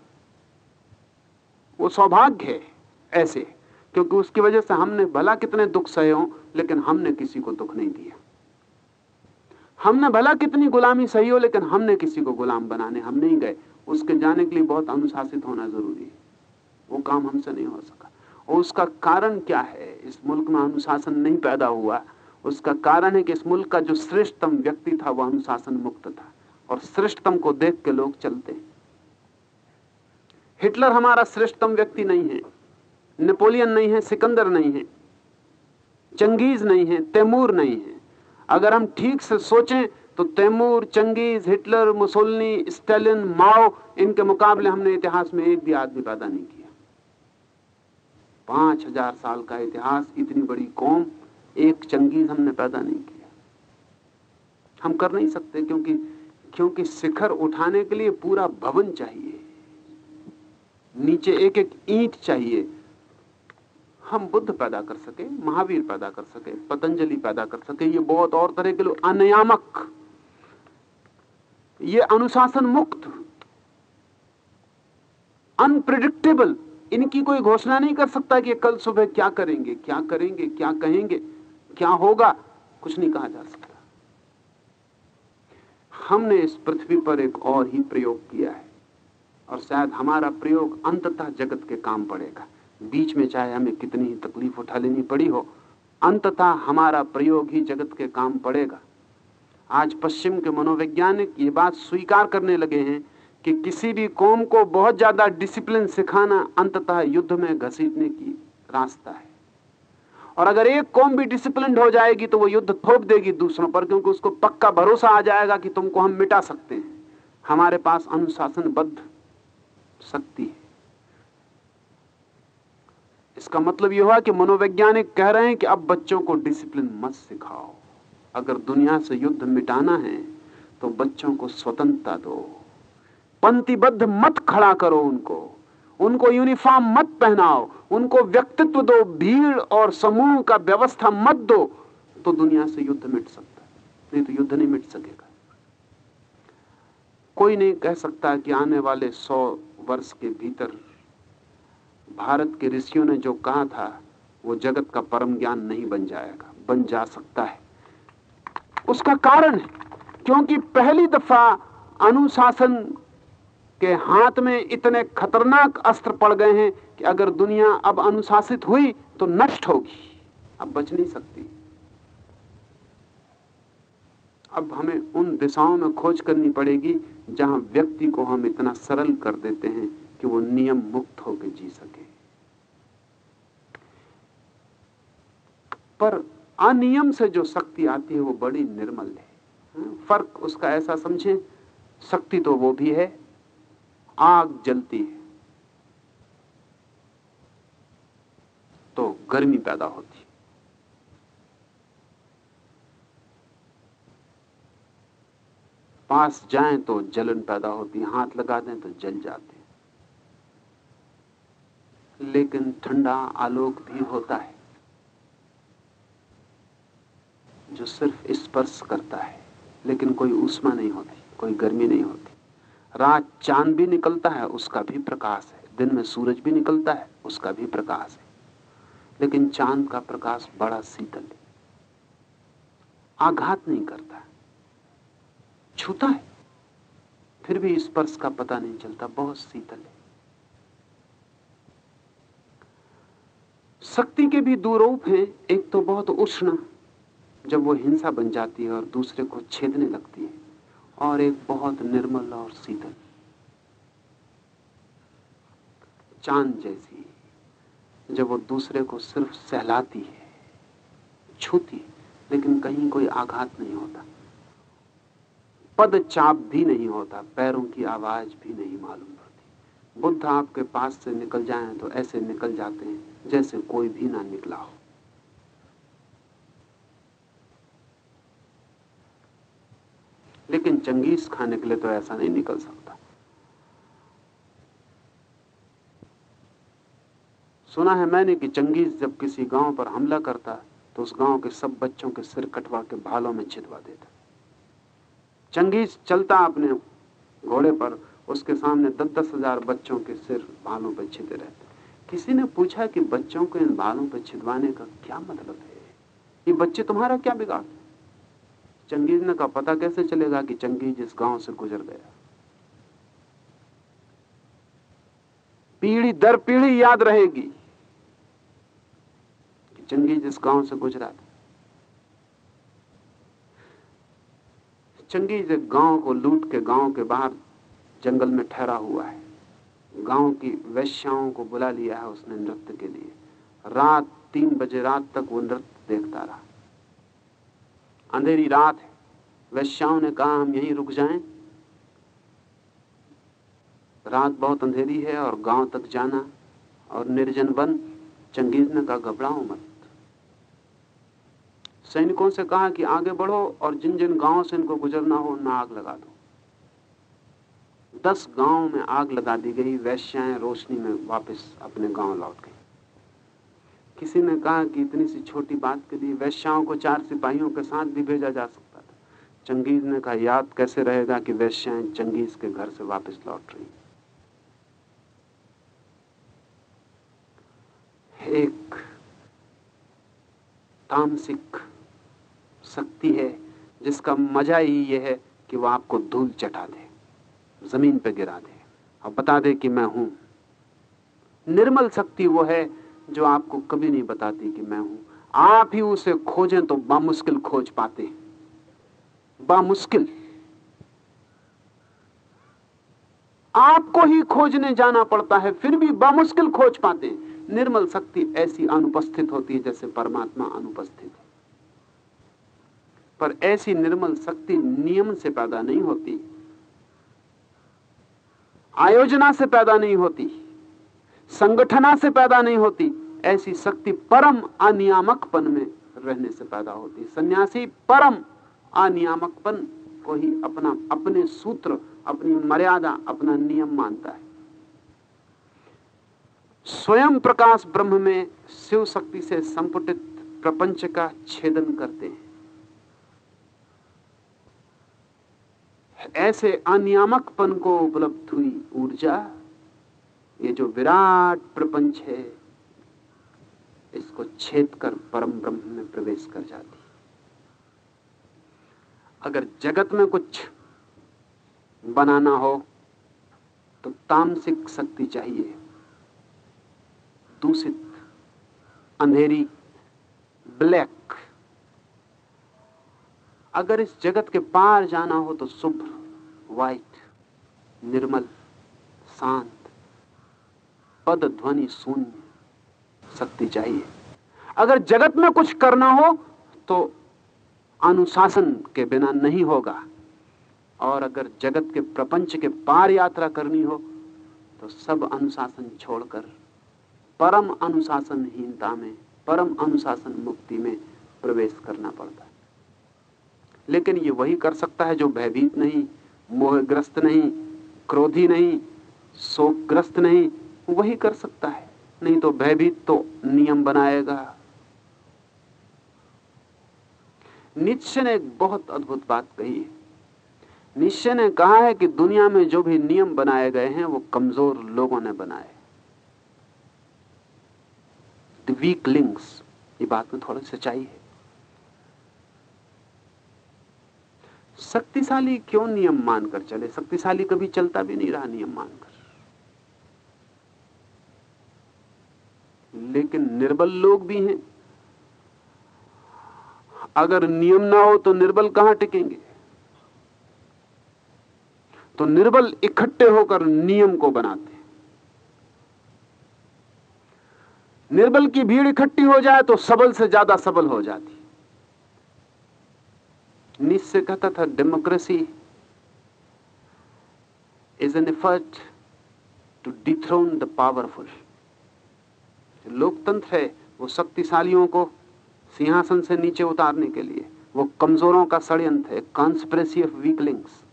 वो सौभाग्य है ऐसे। क्योंकि उसकी वजह से हमने भला कितने दुख सहे हो, लेकिन हमने किसी को दुख नहीं दिया। हमने भला कितनी गुलामी सही हो, लेकिन हमने किसी को गुलाम बनाने हम नहीं गए। उसके जाने के लिए बहुत अनुशासित होना ज़रूरी है। वो काम हमसे नहीं हो सका। और उसका कारण क्या है? इस मुल्क में अनुशासन नहीं पैदा हुआ। उसका कारण है कि इस मुल्क का जो श्रेष्ठतम व्यक्ति था वह अनुशासन मुक्त था। और श्रेष्ठतम को देख के लोग चलते हिटलर हमारा श्रेष्ठतम व्यक्ति नहीं है। नेपोलियन नहीं है, सिकंदर नहीं है। चंगेज नहीं है, तैमूर नहीं है। अगर हम ठीक से सोचें तो Taimur, Genghis, Hitler, Mussolini, Stalin, Mao, इनके मुकाबले हमने इतिहास में एक भी आदमी पैदा नहीं किया। पाँच हज़ार साल का इतिहास, इतनी बड़ी कौम, एक चंगेज हमने पैदा नहीं किया। हम कर नहीं सकते क्योंकि क्योंकि शिखर उठाने के लिए पूरा भवन चाहिए। नीचे एक एक ईंट चाहिए। हम बुद्ध पैदा कर सके, महावीर पैदा कर सके, पतंजलि पैदा कर सके, ये बहुत और तरह के लोग अनियामक ये अनुशासन मुक्त अनप्रिडिक्टेबल इनकी कोई घोषणा नहीं कर सकता कि कल सुबह क्या करेंगे क्या करेंगे, क्या कहेंगे, क्या होगा, कुछ नहीं कहा जा सकता। हमने इस पृथ्वी पर एक और ही प्रयोग किया है, और शायद हमारा प्रयोग अंततः जगत के काम पड़ेगा। बीच में चाहे हमें कितनी ही तकलीफ़ उठा लेनी पड़ी हो, अंततः हमारा प्रयोग ही जगत के काम पड़ेगा। आज पश्चिम के मनोवैज्ञानिक ये बात स्वीकार करने लगे हैं कि किसी भी कौम को बहुत ज़्यादा डिसिप्लिन सिखाना अंततः युद्ध में घसीटने की रास्ता है। और अगर एक कौम भी डिसिप्लिन हो जाएगी तो वो युद्ध थोप देगी दूसरों पर, क्योंकि उसको पक्का भरोसा आ जाएगा कि तुमको हम मिटा सकते हैं। हमारे पास अनुशासनबद्ध शक्ति है। इसका मतलब यह हुआ कि मनोवैज्ञानिक कह रहे हैं कि अब बच्चों को डिसिप्लिन मत सिखाओ। अगर दुनिया से युद्ध मिटाना है तो बच्चों को स्वतंत्रता दो। पंक्तिबद्ध मत खड़ा करो उनको। उनको यूनिफॉर्म मत पहनाओ। उनको व्यक्तित्व दो। भीड़ और समूह का व्यवस्था मत दो। तो दुनिया से युद्ध मिट सकता है। नहीं तो युद्ध नहीं मिट सकेगा। कोई नहीं कह सकता कि आने वाले सौ वर्ष के भीतर भारत के ऋषियों ने जो कहा था, वो जगत का परम ज्ञान नहीं बन जाएगा। बन जा सकता है। उसका कारण है क्योंकि पहली दफ़ा अनुशासन के हाथ में इतने खतरनाक अस्त्र पड़ गए हैं कि अगर दुनिया अब अनुशासित हुई तो नष्ट होगी। अब बच नहीं सकती। अब हमें उन दिशाओं में खोज करनी पड़ेगी जहाँ व्यक्ति को हम इतना सरल कर देते हैं कि वो नियम मुक्त होकर जी सके। पर अनियम से जो शक्ति आती है वो बड़ी निर्मल है। हाँ, फ़र्क उसका ऐसा समझे शक्ति तो वो भी है आग जलती है। तो गर्मी पैदा होती पास जाएँ तो जलन पैदा होती हाथ लगा दें तो जल जाते लेकिन ठंडा आलोक भी होता है। जो सिर्फ़ स्पर्श करता है, लेकिन कोई उष्मा नहीं होती, कोई गर्मी नहीं होती। रात चाँद भी निकलता है, उसका भी प्रकाश है। दिन में सूरज भी निकलता है, उसका भी प्रकाश है। लेकिन चाँद का प्रकाश बड़ा शीतल है। आघात नहीं करता। छूता है। फिर भी स्पर्श का पता नहीं चलता, बहुत शीतल है। शक्ति के भी दो रूप हैं, एक तो बहुत उष्ण जब वो हिंसा बन जाती है और दूसरे को छेदने लगती है और एक बहुत निर्मल और शीतल चाँद जैसी जब वो दूसरे को सिर्फ़ सहलाती है, छूती लेकिन कहीं कोई आघात नहीं होता। पद चाप भी नहीं होता, पैरों की आवाज़ भी नहीं मालूम पड़ती। बुद्ध आपके पास से निकल जाएँ तो ऐसे निकल जाते हैं जैसे कोई भी ना निकला हो। लेकिन चंगेज खाने के लिए तो ऐसा नहीं निकल सकता। सुना है मैंने कि चंगेज जब किसी गाँव पर हमला करता तो उस गाँव के सब बच्चों के सिर कटवा के भालों में छिदवा देता। चंगेज चलता अपने घोड़े पर, उसके सामने दस दस हज़ार बच्चों के सिर भालों पर छिदे रहते। किसी ने पूछा कि बच्चों को इन बालों पर छिदवाने का क्या मतलब है? ये बच्चे तुम्हारा क्या बिगाड़ चंगेज ने का पता कैसे चलेगा कि चंगेज इस गाँव से गुजर गया? पीढ़ी दर पीढ़ी याद रहेगी कि चंगेज इस गाँव से गुजरा था। चंगेज एक गाँव को लूट के गाँव के बाहर जंगल में ठहरा हुआ है। गाँव की वैश्याओं को बुला लिया है उसने नृत्य के लिए। रात तीन बजे रात तक वो नृत्य देखता रहा। अंधेरी रात है। वैश्याओं ने कहा, हम यहीं रुक जाएँ। रात बहुत अंधेरी है और गाँव तक जाना और निर्जन वन चंगेज ने कहा घबराओ मत। सैनिकों से कहा कि आगे बढ़ो और जिन जिन गाँव से इनको गुजरना हो, उनमें आग लगा दो। दस गाँव में आग लगा दी गई, वैश्याएँ रोशनी में वापस अपने गाँव लौट गई। किसी ने कहा कि इतनी सी छोटी बात के लिए वैश्याओं को चार सिपाहियों के साथ भी भेजा जा सकता था। चंगेज ने कहा, याद कैसे रहेगा कि वैश्याएँ चंगेज के घर से वापस लौट रही? एक तामसिक शक्ति है जिसका मज़ा ही यह है कि वह आपको धूल चटा दे, ज़मीन पर गिरा दे। और बता दे कि मैं हूँ। निर्मल शक्ति वो है जो आपको कभी नहीं बताती कि मैं हूँ। आप ही उसे खोजें तो बामुश्किल खोज पाते हैं। बामुश्किल। आपको ही खोजने जाना पड़ता है, फिर भी बामुश्किल खोज पाते हैं। निर्मल शक्ति ऐसी अनुपस्थित होती है जैसे परमात्मा अनुपस्थित पर ऐसी निर्मल शक्ति नियम से पैदा नहीं होती। आयोजना से पैदा नहीं होती। संगठना से पैदा नहीं होती, ऐसी शक्ति परम अनियामकपन में रहने से पैदा होती। सन्यासी परम अनियामकपन को ही अपना, अपने सूत्र, अपनी मर्यादा, अपना नियम मानता है। स्वयं प्रकाश ब्रह्म में शिव शक्ति से संपुटित प्रपंच का छेदन करते हैं। ऐसे अनियामकपन को उपलब्ध हुई ऊर्जा ये जो विराट प्रपंच है, इसको छेद कर परम ब्रह्म में प्रवेश कर जाती अगर जगत में कुछ बनाना हो तो तामसिक शक्ति चाहिए। दूषित, अंधेरी, ब्लैक। अगर इस जगत के पार जाना हो तो शुभ्र वाइट, निर्मल, शांत। पद, ध्वनि, शून्य, शक्ति चाहिए। अगर जगत में कुछ करना हो तो अनुशासन के बिना नहीं होगा। और अगर जगत के प्रपंच के पार यात्रा करनी हो तो सब अनुशासन छोड़कर, परम अनुशासनहीनता में, परम अनुशासन मुक्ति में प्रवेश करना पड़ता है। लेकिन ये वही कर सकता है जो भयभीत नहीं, मोहग्रस्त नहीं, क्रोधी नहीं, शोकग्रस्त नहीं वही कर सकता है। नहीं तो भयभीत तो नियम बनाएगा। निश्चय ने एक बहुत अद्भुत बात कही है। निश्चय ने कहा है कि दुनिया में जो भी नियम बनाए गए हैं, वो कमज़ोर लोगों ने बनाए। वीक लिंक्स ये बात में थोड़ी सच्चाई है। शक्तिशाली क्यों नियम मानकर चले? शक्तिशाली कभी चलता भी नहीं रहा नियम मानकर। लेकिन निर्बल लोग भी हैं। अगर नियम ना हो तो निर्बल कहाँ टिकेंगे? तो निर्बल इकट्ठे होकर नियम को बनाते निर्बल की भीड़ इकट्ठी हो जाए तो सबल से ज़्यादा सबल हो जाती निश्चय कहता था democracy is an effort to dethrone the powerful लोकतंत्र है, वो शक्तिशालियों को सिंहासन से नीचे उतारने के लिए, वो कमजोरों का षडयंत्र है कॉन्स्परेसी ऑफ़ वीकलिंग्स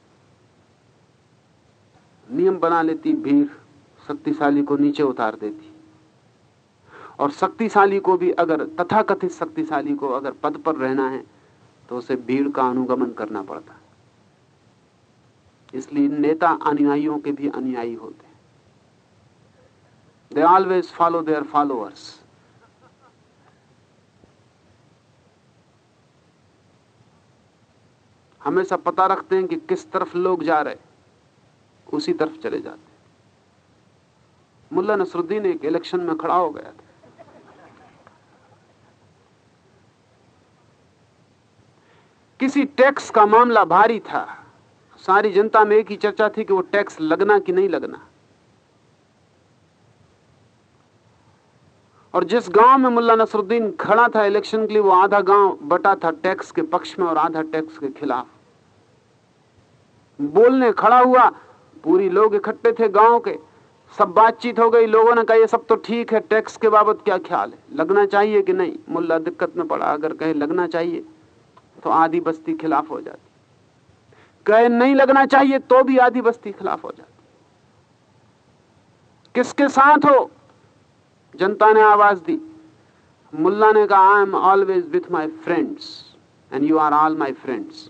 नियम बना लेती, भीड़ शक्तिशाली को नीचे उतार देती। और शक्तिशाली को भी अगर, तथाकथित शक्तिशाली को अगर पद पर रहना है तो उसे भीड़ का अनुगमन करना पड़ता। इसलिए नेता अनुयायियों के भी अनुयायी होते they always follow their followers हमेशा पता रखते हैं कि किस तरफ़ लोग जा रहे उसी तरफ़ चले जाते मुल्ला नसरुद्दीन एक इलेक्शन में खड़ा हो गया था। किसी टैक्स का मामला भारी था। सारी जनता में एक ही चर्चा थी कि वो टैक्स लगना कि नहीं लगना। और जिस गाँव में मुल्ला नसरुद्दीन खड़ा था इलेक्शन के लिए, वो आधा गाँव बटा था टैक्स के पक्ष में और आधा टैक्स के खिलाफ। बोलने खड़ा हुआ, पूरी लोग इकट्ठे थे गाँव के। सब बातचीत हो गई, लोगों ने कहा, ये सब तो ठीक है, टैक्स के बाबत क्या ख्याल है? लगना चाहिए कि नहीं? मुल्ला दिक्कत में पड़ा, अगर कहे लगना चाहिए तो आधी बस्ती खिलाफ हो जाती। कहे नहीं लगना चाहिए तो भी आधी बस्ती खिलाफ हो जाती। किसके साथ हो? जनता ने आवाज़ दी। मुल्ला ने कहा I am always with my friends and you are all my friends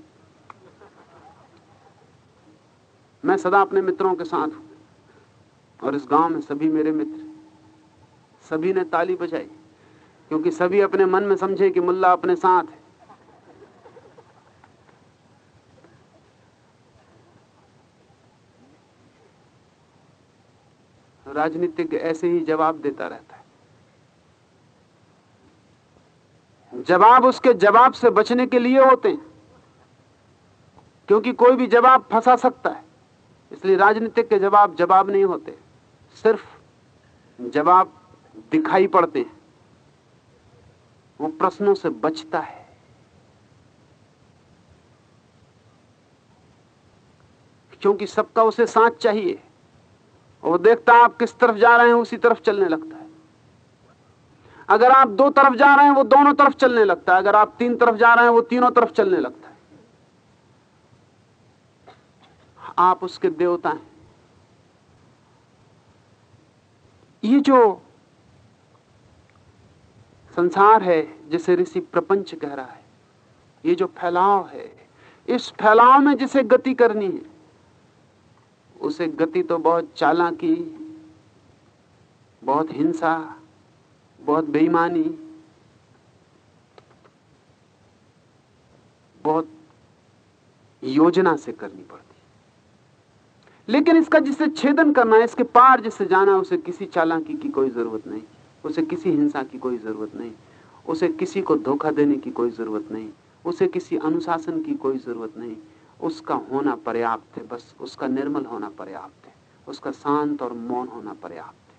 मैं सदा अपने मित्रों के साथ हूँ और इस गाँव में सभी मेरे मित्र, सभी ने ताली बजाई, क्योंकि सभी अपने मन में समझे कि मुल्ला अपने साथ है। राजनीतिक ऐसे ही जवाब देता रहता है जवाब उसके जवाब से बचने के लिए होते हैं। क्योंकि कोई भी जवाब फंसा सकता है। इसलिए राजनीतिक के जवाब जवाब नहीं होते। सिर्फ़ जवाब दिखाई पड़ते हैं। वो प्रश्नों से बचता है। क्योंकि सबका उसे साथ चाहिए। वो देखता आप किस तरफ़ जा रहे हैं, उसी तरफ़ चलने लगता है। अगर आप दो तरफ़ जा रहे हैं, वो दोनों तरफ़ चलने लगता है। अगर आप तीन तरफ़ जा रहे हैं, वो तीनों तरफ़ चलने लगता है। आप उसके देवता हैं। ये जो संसार है, जिसे ऋषि प्रपंच कह रहा है, ये जो फैलाव है, इस फैलाव में जिसे गति करनी है, उसे गति तो बहुत चालाकी, बहुत हिंसा बहुत बेईमानी, बहुत योजना से करनी पड़ती लेकिन इसका जिसे छेदन करना है, इसके पार जिसे जाना है, उसे किसी चालाकी की कोई ज़रूरत नहीं, उसे किसी हिंसा की कोई ज़रूरत नहीं, उसे किसी को धोखा देने की कोई ज़रूरत नहीं, उसे किसी अनुशासन की कोई ज़रूरत नहीं। उसका होना पर्याप्त है, बस उसका निर्मल होना पर्याप्त है, उसका शांत और मौन होना पर्याप्त है।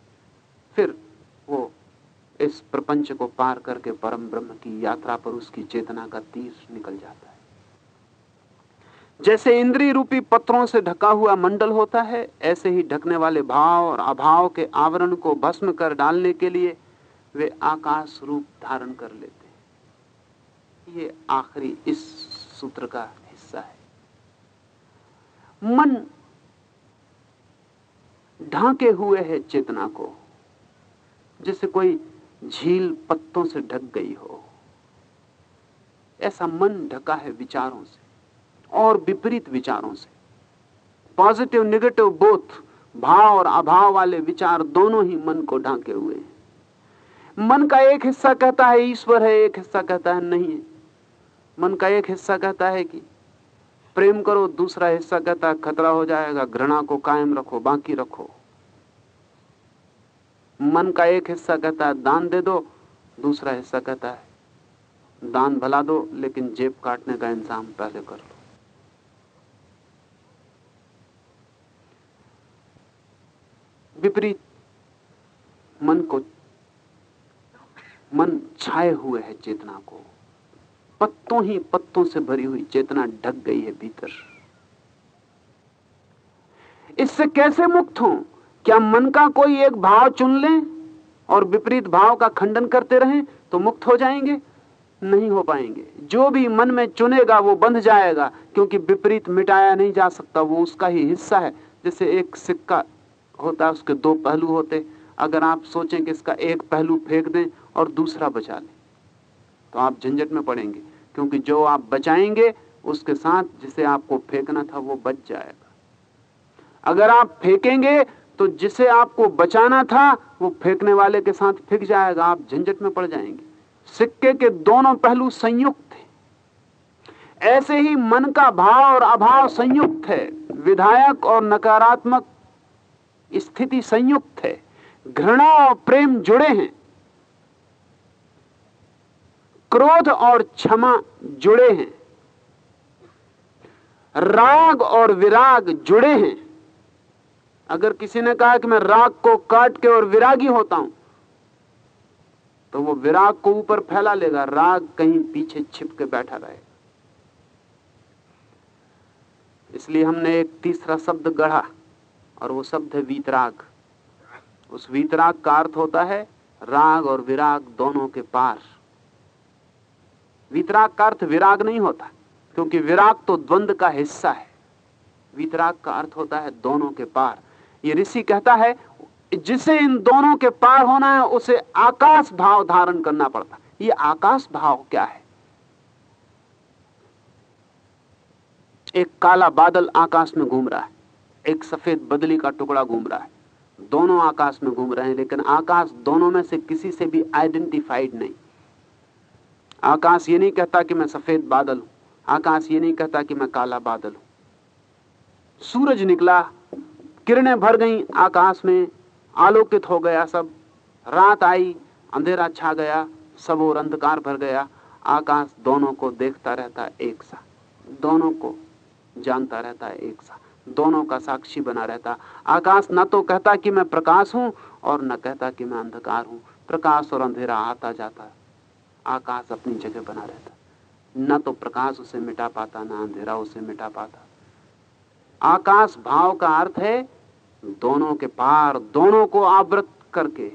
फिर वो इस प्रपंच को पार करके परम ब्रह्म की यात्रा पर उसकी चेतना का तीर निकल जाता है। जैसे इंद्रिय रूपी पत्रों से ढका हुआ मंडल होता है, ऐसे ही ढकने वाले भाव और अभाव के आवरण को भस्म कर डालने के लिए वे आकाश रूप धारण कर लेते हैं। ये आखिरी इस सूत्र का हिस्सा है। मन ढांके हुए है चेतना को, जैसे कोई झील पत्तों से ढक गई हो। ऐसा मन ढका है विचारों से, और विपरीत विचारों से। पॉजिटिव नेगेटिव बोथ भाव और अभाव वाले विचार दोनों ही मन को ढांके हुए हैं। मन का एक हिस्सा कहता है ईश्वर है, एक हिस्सा कहता है नहीं है। मन का एक हिस्सा कहता है कि प्रेम करो, दूसरा हिस्सा कहता है खतरा हो जाएगा, घृणा को कायम रखो, बाकी रखो। मन का एक हिस्सा कहता है, दान दे दो, दूसरा हिस्सा कहता है, दान भला दो, लेकिन जेब काटने का इंतज़ाम पहले कर लो। विपरीत, मन को, मन छाए हुए है चेतना को। पत्तों ही पत्तों से भरी हुई चेतना ढक गई है भीतर। इससे कैसे मुक्त हो? क्या मन का कोई एक भाव चुन लें और विपरीत भाव का खंडन करते रहें तो मुक्त हो जाएँगे? नहीं हो पाएँगे। जो भी मन में चुनेगा वो बंध जाएगा, क्योंकि विपरीत मिटाया नहीं जा सकता, वो उसका ही हिस्सा है। जैसे एक सिक्का होता है, उसके दो पहलू होते। अगर आप सोचें कि इसका एक पहलू फेंक दें और दूसरा बचा लें तो आप झंझट में पड़ेंगे, क्योंकि जो आप बचाएँगे, उसके साथ जिसे आपको फेंकना था वो बच जाएगा। अगर आप फेंकेंगे तो जिसे आपको बचाना था, वो फेंकने वाले के साथ फेंक जाएगा, आप झंझट में पड़ जाएँगे। सिक्के के दोनों पहलू संयुक्त थे ऐसे ही मन का भाव और अभाव संयुक्त है। विधायक और नकारात्मक स्थिति संयुक्त है। घृणा और प्रेम जुड़े हैं। क्रोध और क्षमा जुड़े हैं। राग और विराग जुड़े हैं। अगर किसी ने कहा कि मैं राग को काट के और विरागी होता हूँ तो वो विराग को ऊपर फैला लेगा, राग कहीं पीछे छिप के बैठा रहेगा। इसलिए हमने एक तीसरा शब्द गढ़ा, और वो शब्द है वीतराग। उस वीतराग का अर्थ होता है राग और विराग दोनों के पार। वीतराग का अर्थ विराग नहीं होता, क्योंकि विराग तो द्वंद का हिस्सा है। वितराग का अर्थ होता है दोनों के पार। ये ऋषि कहता है, जिसे इन दोनों के पार होना है, उसे आकाश भाव धारण करना पड़ता ये आकाश भाव क्या है? एक काला बादल आकाश में घूम रहा है। एक सफ़ेद बदली का टुकड़ा घूम रहा है। दोनों आकाश में घूम रहे हैं, लेकिन आकाश दोनों में से किसी से भी आइडेंटिफाइड नहीं। आकाश ये नहीं कहता कि मैं सफ़ेद बादल हूँ। आकाश ये नहीं कहता कि मैं काला बादल हूँ। सूरज निकला किरणें भर गईं आकाश में, आलोकित हो गया सब। रात आई, अंधेरा छा गया, सब और अंधकार भर गया। आकाश दोनों को देखता रहता एक सा, दोनों को जानता रहता एक सा, दोनों का साक्षी बना रहता। आकाश न तो कहता कि मैं प्रकाश हूँ और न कहता कि मैं अंधकार हूँ। प्रकाश और अंधेरा आता जाता, आकाश अपनी जगह बना रहता। न तो प्रकाश उसे मिटा पाता, न अंधेरा उसे मिटा पाता। आकाश भाव का अर्थ है, दोनों के पार दोनों को आवृत करके,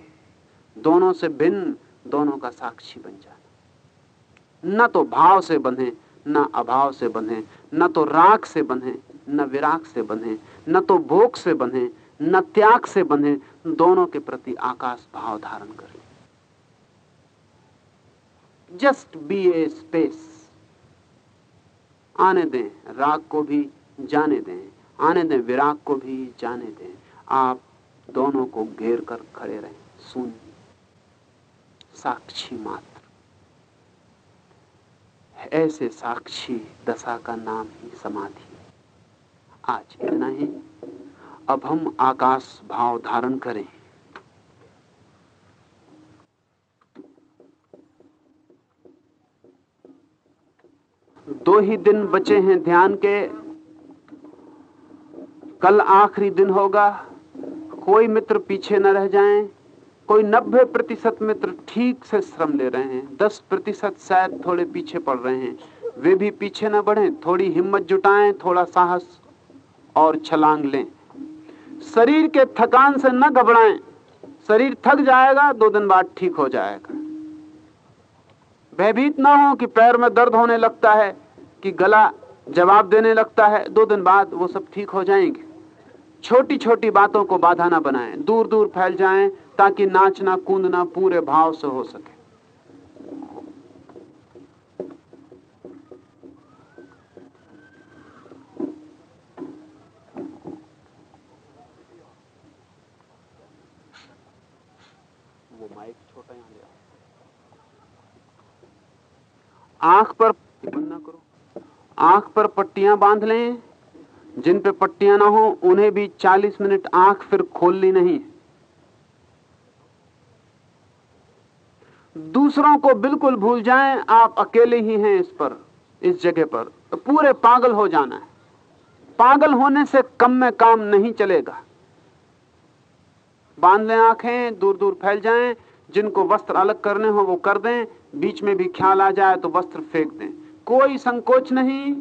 दोनों से भिन्न, दोनों का साक्षी बन जाना। न तो भाव से बंधे, न अभाव से बंधे, न तो राग से बंधे, न विराग से बंधे, न तो भोग से बंधे, न त्याग से बंधे, दोनों के प्रति आकाश भाव धारण करें जस्ट बी ए स्पेस आने दें, राग को भी जाने दें। आने दें विराग को भी जाने दें। आप दोनों को घेर कर खड़े रहें। सुन साक्षी मात्र। ऐसे साक्षी दशा का नाम ही समाधि। आज इतना ही। अब हम आकाश भाव धारण करें। दो ही दिन बचे हैं ध्यान के। कल आखिरी दिन होगा। कोई मित्र पीछे न रह जाएँ, कोई नब्बे प्रतिशत मित्र ठीक से श्रम ले रहे हैं। दस प्रतिशत शायद थोड़े पीछे पड़ रहे हैं। वे भी पीछे न बढ़ें। थोड़ी हिम्मत जुटाएँ थोड़ा साहस और छलांग लें। शरीर के थकान से न घबराएँ। शरीर थक जाएगा दो दिन बाद ठीक हो जाएगा। भयभीत ना हो कि पैर में दर्द होने लगता है कि गला जवाब देने लगता है। दो दिन बाद वो सब ठीक हो जाएँगे। छोटी छोटी बातों को बाधा ना बनाएँ दूर दूर फैल जाएँ, ताकि नाचना, कूदना पूरे भाव से हो सके। आँख पर बंद ना करो। आँख पर पट्टियाँ बाँध लें। जिन पे पट्टियाँ ना हो, उन्हें भी 40 मिनट आँख फिर खोलनी नहीं। दूसरों को बिल्कुल भूल जाएँ, आप अकेले ही हैं इस पर, इस जगह पर। पूरे पागल हो जाना है। पागल होने से कम में काम नहीं चलेगा। बाँध लें आँखें दूर दूर फैल जाएँ, जिनको वस्त्र अलग करने हो वो कर दें, बीच में भी ख्याल आ जाए तो वस्त्र फेंक दें। कोई संकोच नहीं।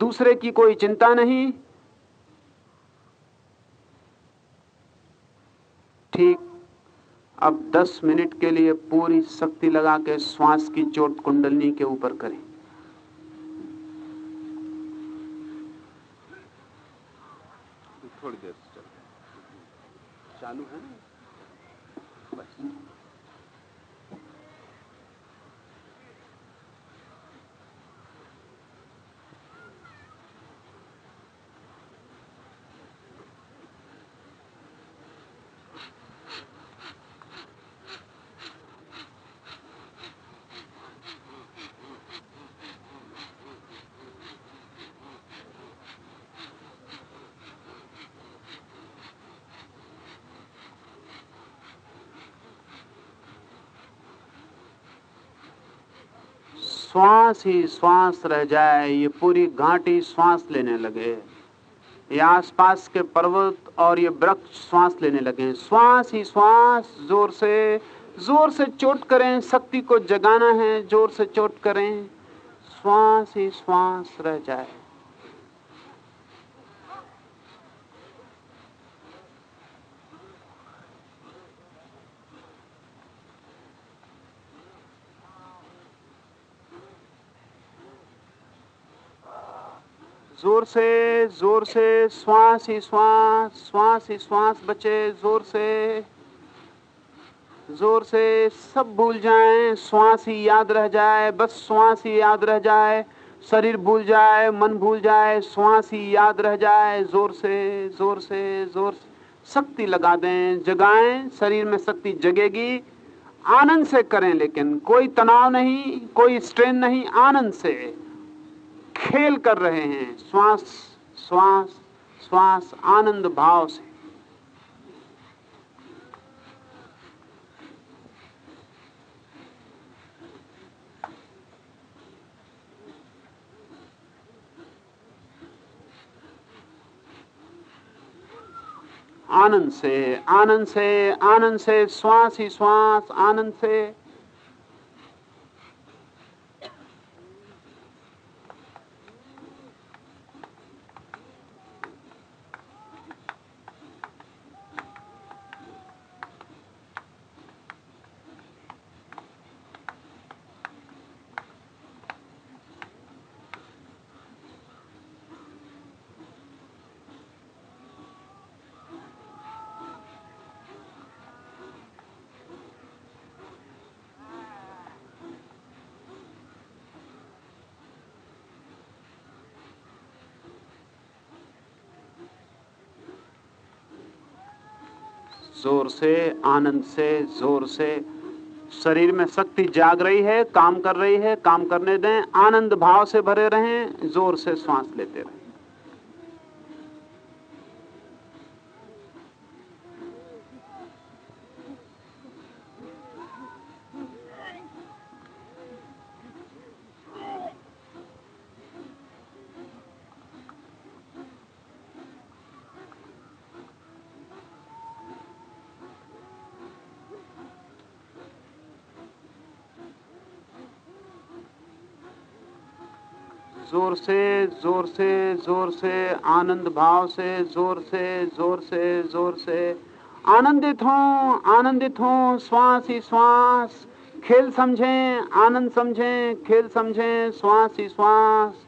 दूसरे की कोई चिंता नहीं। ठीक, अब 10 मिनट के लिए पूरी शक्ति लगा के श्वास की चोट कुंडलनी के ऊपर करें। थोड़ी देर चालू है? श्वास ही श्वास रह जाए, ये पूरी घाटी श्वास लेने लगे। ये आसपास के पर्वत और ये वृक्ष श्वास लेने लगे। श्वास ही श्वास, ज़ोर से ज़ोर से चोट करें, शक्ति को जगाना है, ज़ोर से चोट करें। श्वास ही श्वास रह जाए ज़ोर से, ज़ोर से श्वास ही श्वास श्वास ही श्वास बचे ज़ोर से। ज़ोर से सब भूल जाएँ श्वास ही याद रह जाए, बस श्वास ही याद रह जाए। शरीर भूल जाए, मन भूल जाए श्वास ही याद रह जाए। ज़ोर से ज़ोर से ज़ोर से। शक्ति लगा दें, जगाएँ, शरीर में शक्ति जगेगी। आनंद से करें, लेकिन कोई तनाव नहीं, कोई स्ट्रेन नहीं, आनंद से। खेल कर रहे हैं। श्वास श्वास श्वास, आनंद भाव से। आनंद से आनंद से आनंद से, श्वास ही श्वास, आनंद से। ज़ोर से, आनंद से, ज़ोर से। शरीर में शक्ति जाग रही है, काम कर रही है, काम करने दें, आनंद भाव से भरे रहें, ज़ोर से श्वास लेते रहें। ज़ोर से ज़ोर से ज़ोर से, आनंद भाव से, ज़ोर से ज़ोर से ज़ोर से। आनंदित हो आनंदित हो, श्वास ही श्वास। खेल समझें, आनंद समझें, खेल समझें, श्वास ही श्वास।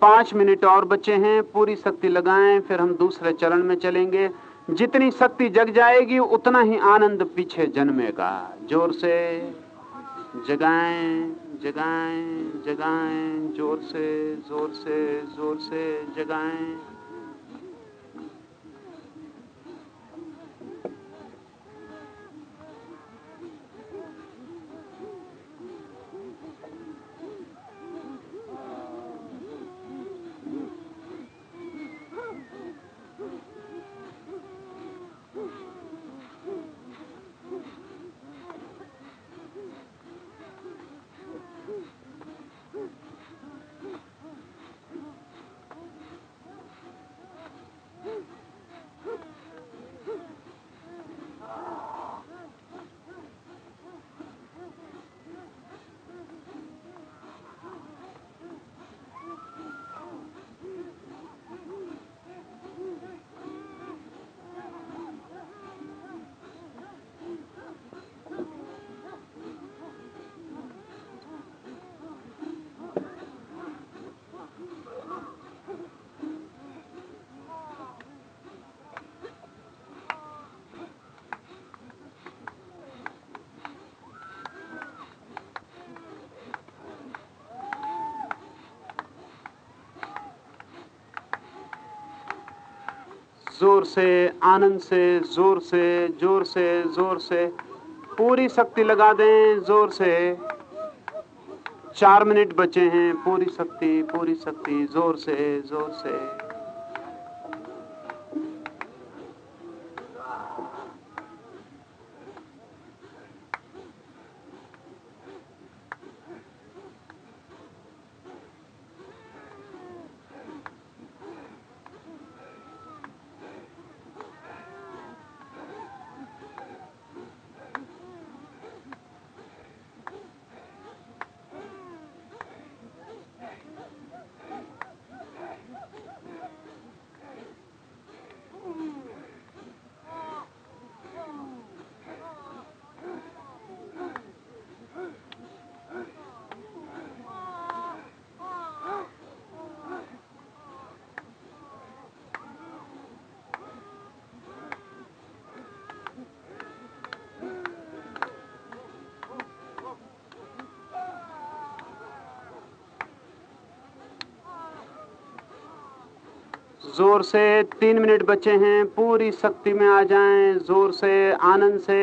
पाँच मिनट और बचे हैं, पूरी शक्ति लगाएँ, फिर हम दूसरे चरण में चलेंगे। जितनी शक्ति जग जाएगी, उतना ही आनंद पीछे जन्मेगा। ज़ोर से जगाएँ जगाएँ जगाएँ, ज़ोर से ज़ोर से ज़ोर से जगाएँ। ज़ोर से, आनंद से, ज़ोर से ज़ोर से ज़ोर से। पूरी शक्ति लगा दें, ज़ोर से। चार मिनट बचे हैं, पूरी शक्ति पूरी शक्ति, ज़ोर से ज़ोर से। ज़ोर से तीन मिनट बचे हैं, पूरी शक्ति में आ जाएँ, ज़ोर से, आनंद से।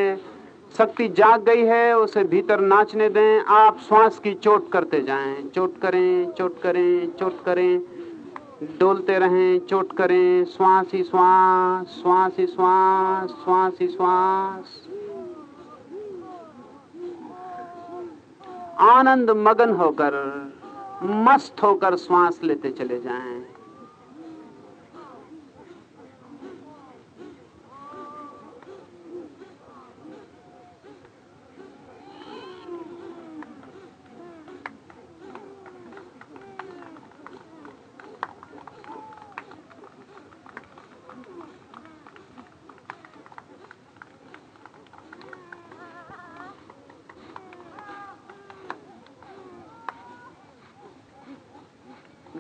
शक्ति जाग गई है, उसे भीतर नाचने दें, आप श्वास की चोट करते जाएँ। चोट करें चोट करें चोट करें। डोलते रहें, चोट करें। श्वास ही श्वास श्वास ही श्वास श्वास ही श्वास। आनंद मगन होकर, मस्त होकर श्वास लेते चले जाएँ।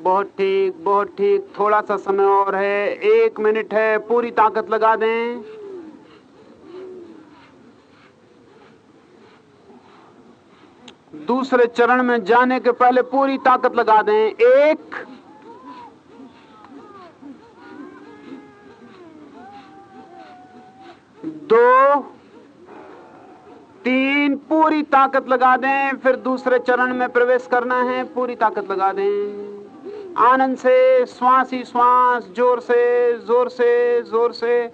बहुत ठीक बहुत ठीक। थोड़ा सा समय और है। एक मिनट है। पूरी ताकत लगा दें। दूसरे चरण में जाने के पहले पूरी ताकत लगा दें। एक। दो। तीन। पूरी ताकत लगा दें। फिर दूसरे चरण में प्रवेश करना है। पूरी ताकत लगा दें। आनंद से, श्वास ही श्वास, ज़ोर से ज़ोर से ज़ोर से।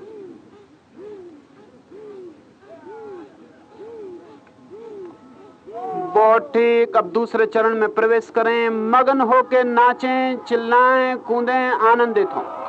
बहुत ठीक, अब दूसरे चरण में प्रवेश करें, मगन होके नाचें, चिल्लाएँ, कूदें, आनंदित हों।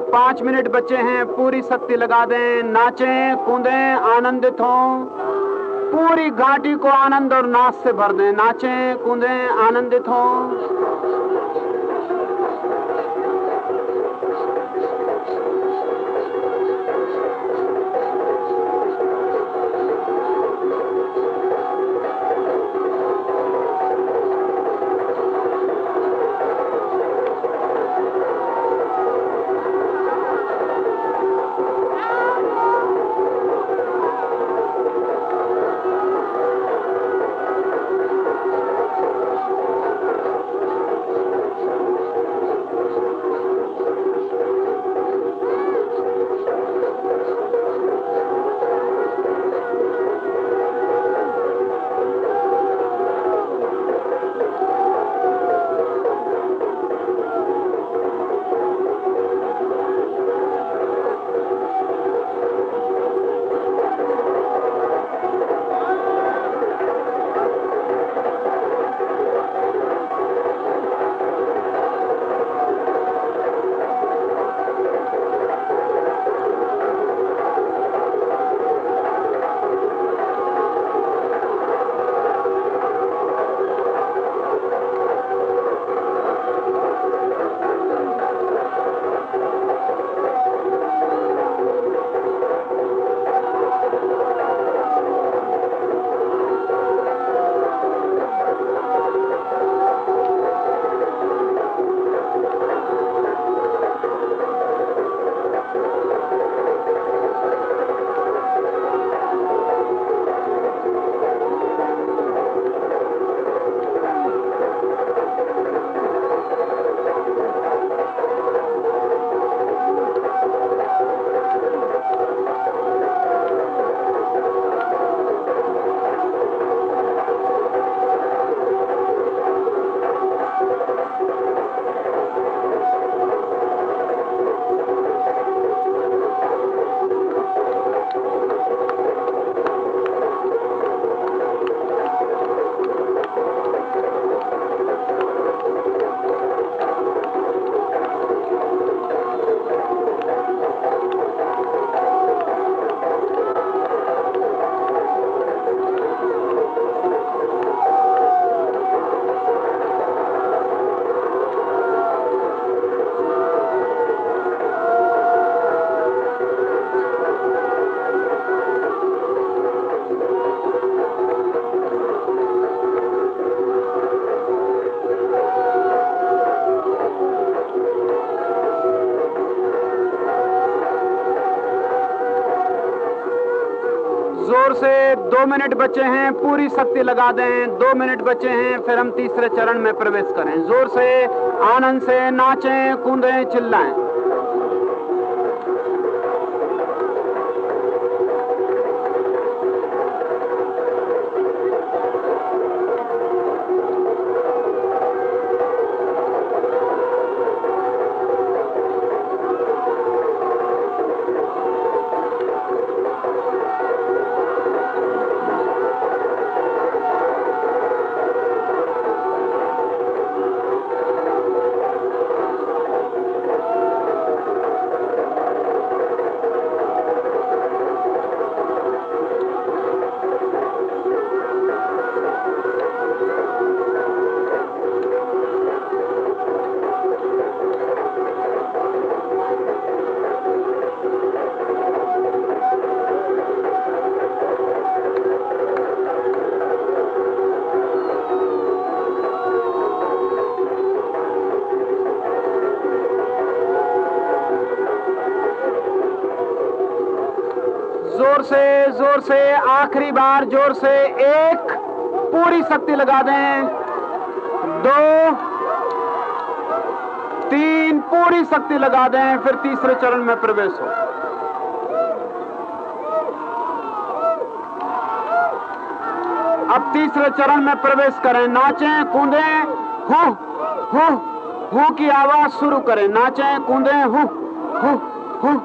पाँच मिनट बचे हैं, पूरी शक्ति लगा दें, नाचें, कूदें, आनंदित हों। पूरी घाटी को आनंद और नाच से भर दें, नाचें, कूदें, आनंदित हों। मिनट बचे हैं, पूरी शक्ति लगा दें। दो मिनट बचे हैं, फिर हम तीसरे चरण में प्रवेश करें। ज़ोर से, आनंद से नाचें, कूदें, चिल्लाएँ। आखिरी बार ज़ोर से एक पूरी शक्ति लगा दें। दो, तीन पूरी शक्ति लगा दें, फिर तीसरे चरण में प्रवेश हो। अब तीसरे चरण में प्रवेश करें, नाचें, कूदें, हु हु हु की आवाज़ शुरू करें। नाचें, कूदें, हु हु हु।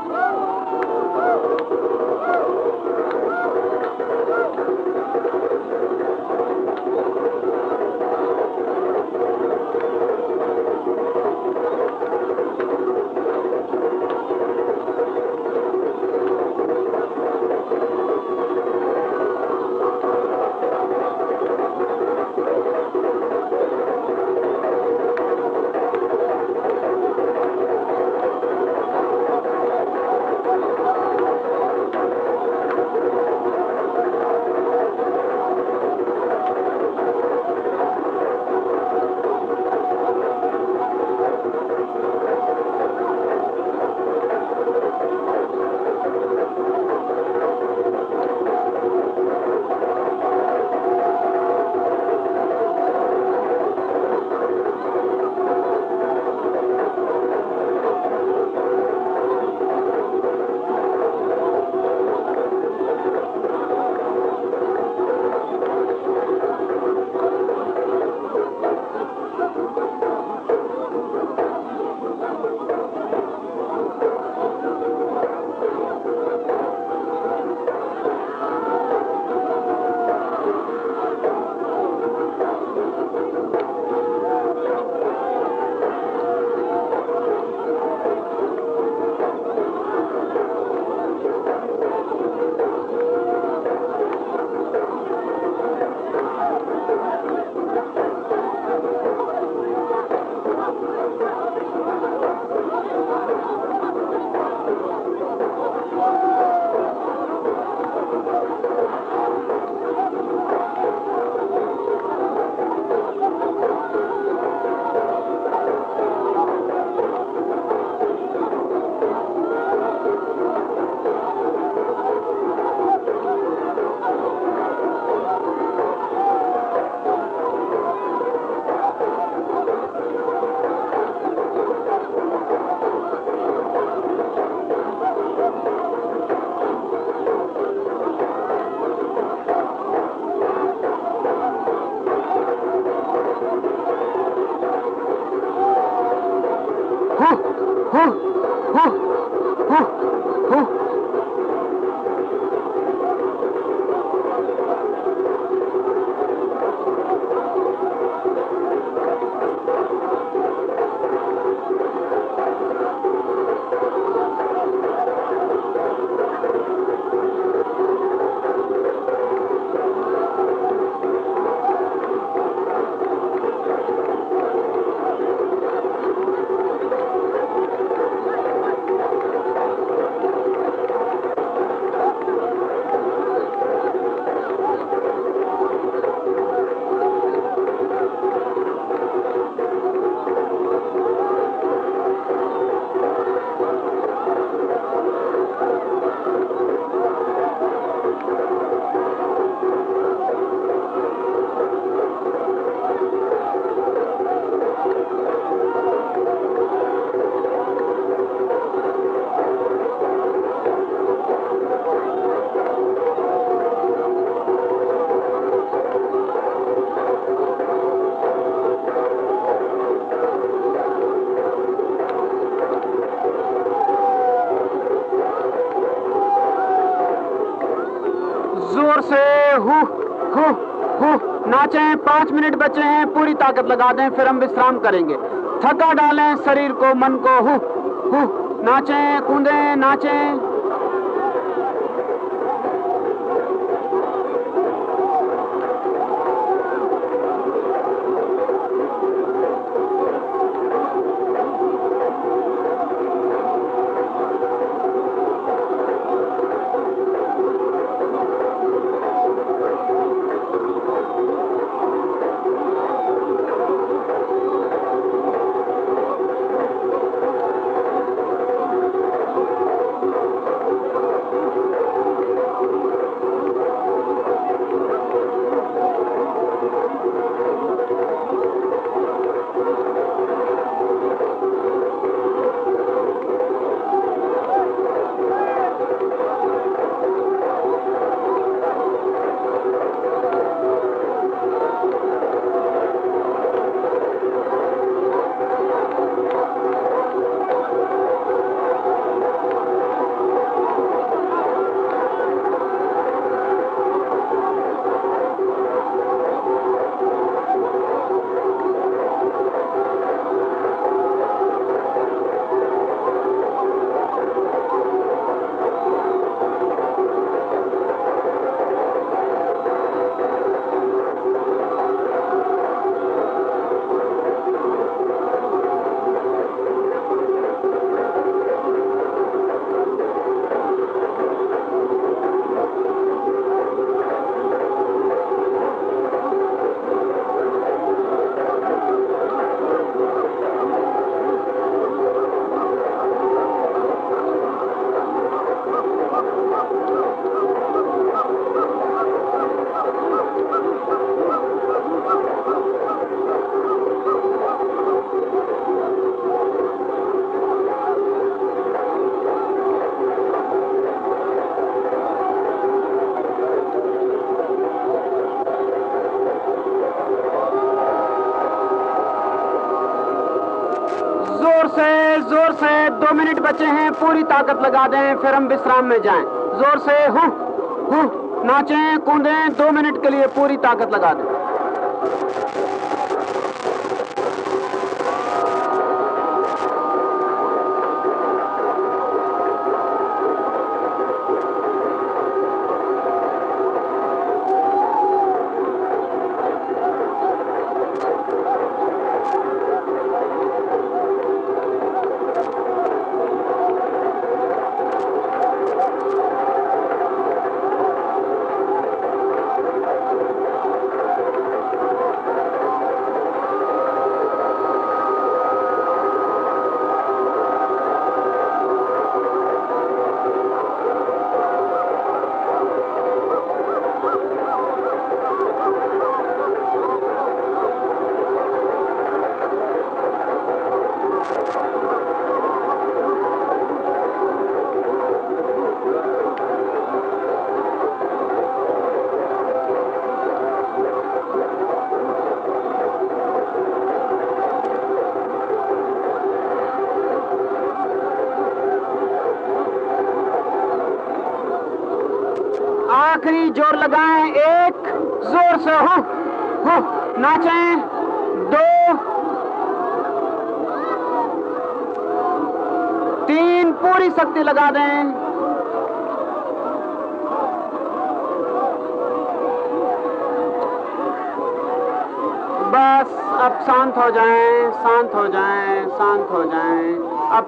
पाँच मिनट बचे हैं, पूरी ताकत लगा दें, फिर हम विश्राम करेंगे। थका डालें, शरीर को, मन को, हु हु, नाचें, कूदें, नाचें। बचे हैं, पूरी ताकत लगा दें, फिर हम विश्राम में जाएँ। ज़ोर से हु, नाचें, कूदें, दो मिनट के लिए पूरी ताकत लगा दें।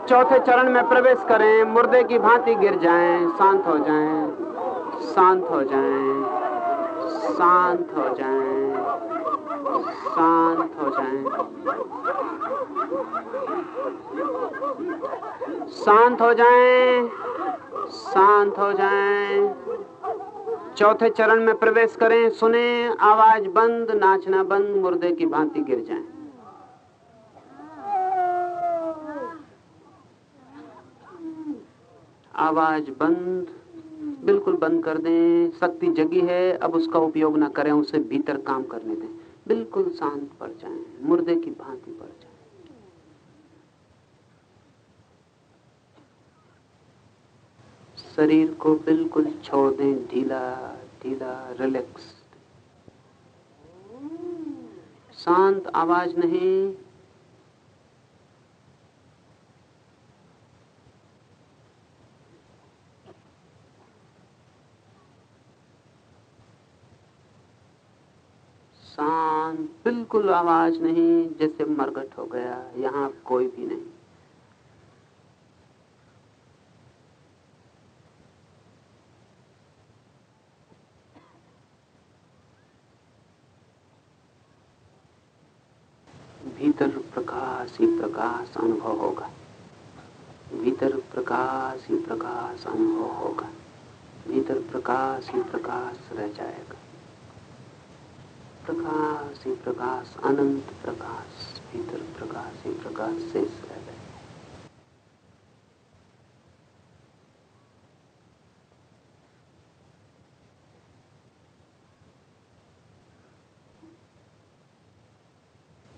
चौथे चरण में प्रवेश करें मुर्दे की भांति गिर जाएँ, शांत हो जाएँ, शांत हो जाएँ, शांत हो जाएँ, शांत हो जाएँ, शांत हो जाएँ, शांत हो जाएँ। चौथे चरण में प्रवेश करें सुने आवाज़ बंद नाचना बंद मुर्दे की भांति गिर जाएँ। आवाज़ बंद, बिल्कुल बंद कर दें। शक्ति जगी है, अब उसका उपयोग ना करें, उसे भीतर काम करने दें। बिल्कुल शांत पड़ जाएँ, मुर्दे की भांति पड़ जाएँ। शरीर को बिल्कुल छोड़ दें, ढीला ढीला रिलैक्स शांत आवाज़ नहीं शांत बिल्कुल आवाज़ नहीं, जैसे मरगट हो गया, यहाँ कोई भी नहीं। भीतर प्रकाश ही प्रकाश अनुभव होगा। भीतर प्रकाश ही प्रकाश अनुभव होगा। भीतर प्रकाश ही प्रकाश रह जाएगा। प्रकाश ही प्रकाश अनंत प्रकाश भीतर प्रकाश ही प्रकाश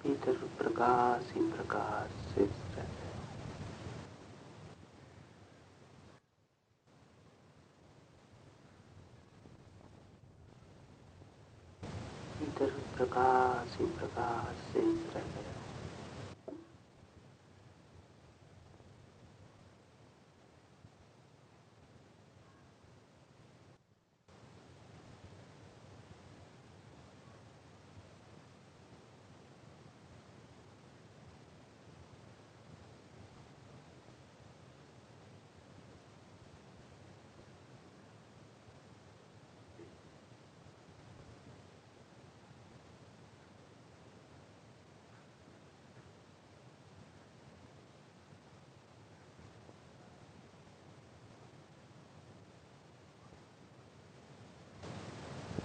भीतर प्रकाश ही प्रकाश शेष रह गए भीतर प्रकाश ही प्रकाश शेष रह गया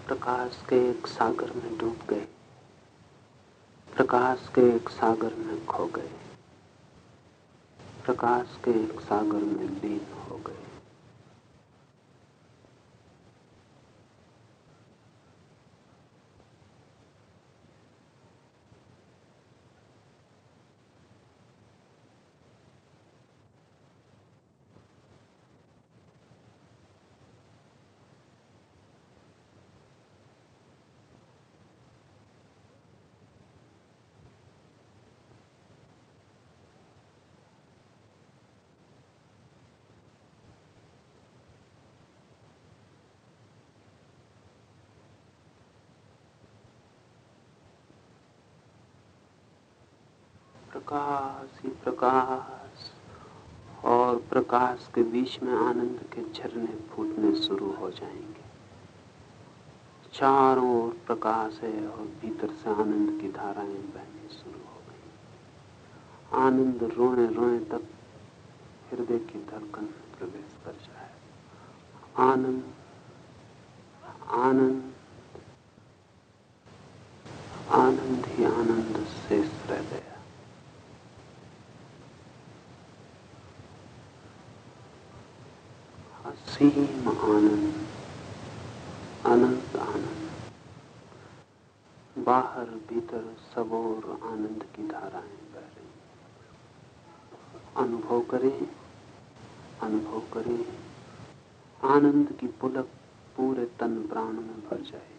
प्रकाश के एक सागर में डूब गए। प्रकाश के एक सागर में खो गए। प्रकाश के एक सागर में लीन हो गए प्रकाश और प्रकाश के बीच में आनंद के झरने फूटने शुरू हो जाएँगे। चारों ओर प्रकाश है और भीतर से आनंद की धाराएँ बहनी शुरू हो गई। आनंद रोए रोने तक हृदय की धड़कन प्रवेश कर जाए। आनंद आनंद आनंद ही आनंद शेष रह गया असीम आनंद अनंत आनंद। बाहर, भीतर, सब और आनंद की धाराएँ बह रही अनुभव करें अनुभव करें। आनंद की पुलक पूरे तन प्राण में भर जाए।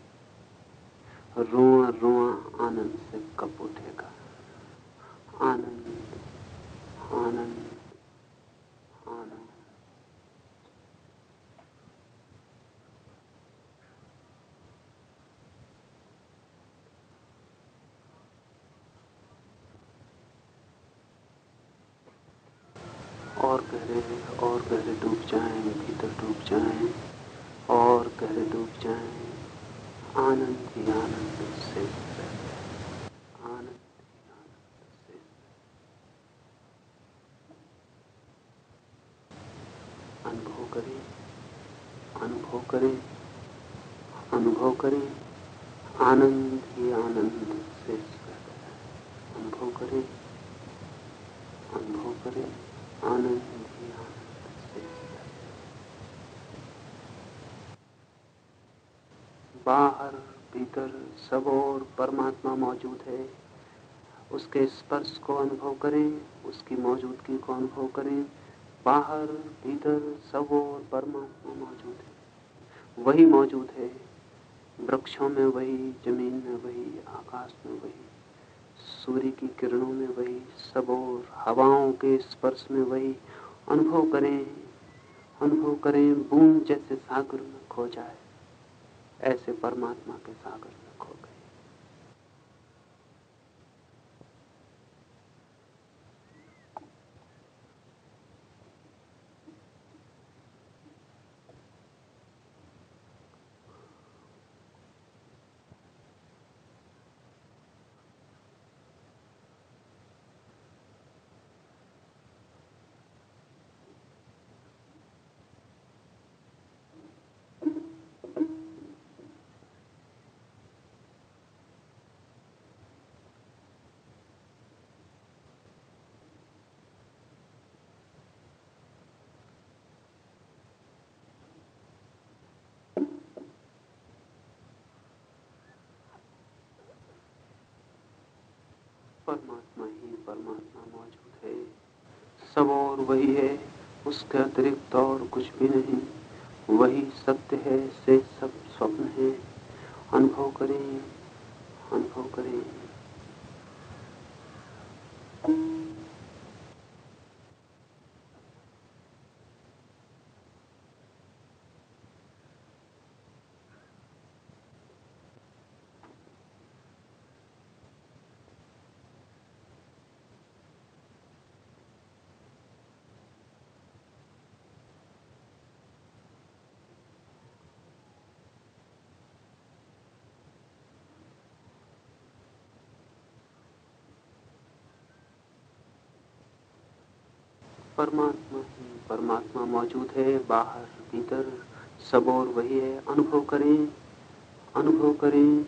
रोआ रोआ आनंद से कप उठेगा? आनंद आनंद आनंद और गहरे और गहरे डूब जाएँ भीतर डूब जाएँ और गहरे डूब जाएँ आनंद ही आनंद से आनंद ही आनंद से अनुभव करें, अनुभव करें अनुभव करें, आनंद ही आनंद से अनुभव करें अनुभव करें, आनंद ही आनंद से बाहर, भीतर, सब और परमात्मा मौजूद है। उसके स्पर्श को अनुभव करें, उसकी मौजूदगी को अनुभव करें बाहर भीतर सब और परमात्मा मौजूद है। वही मौजूद है। वृक्षों में वही, ज़मीन में वही, आकाश में वही, सूर्य की किरणों में वही, सब और हवाओं के स्पर्श में वही। अनुभव करें अनुभव करें, बूंद जैसे सागर में खो जाए, ऐसे परमात्मा के सागर में खो गए परमात्मा ही परमात्मा मौजूद है। सब और वही है, उसके अतिरिक्त और कुछ भी नहीं। वही सत्य है, से सब स्वप्न है। अनुभव करें अनुभव करें। परमात्मा ही परमात्मा मौजूद है, बाहर, भीतर, सब और वही है। अनुभव करें अनुभव करें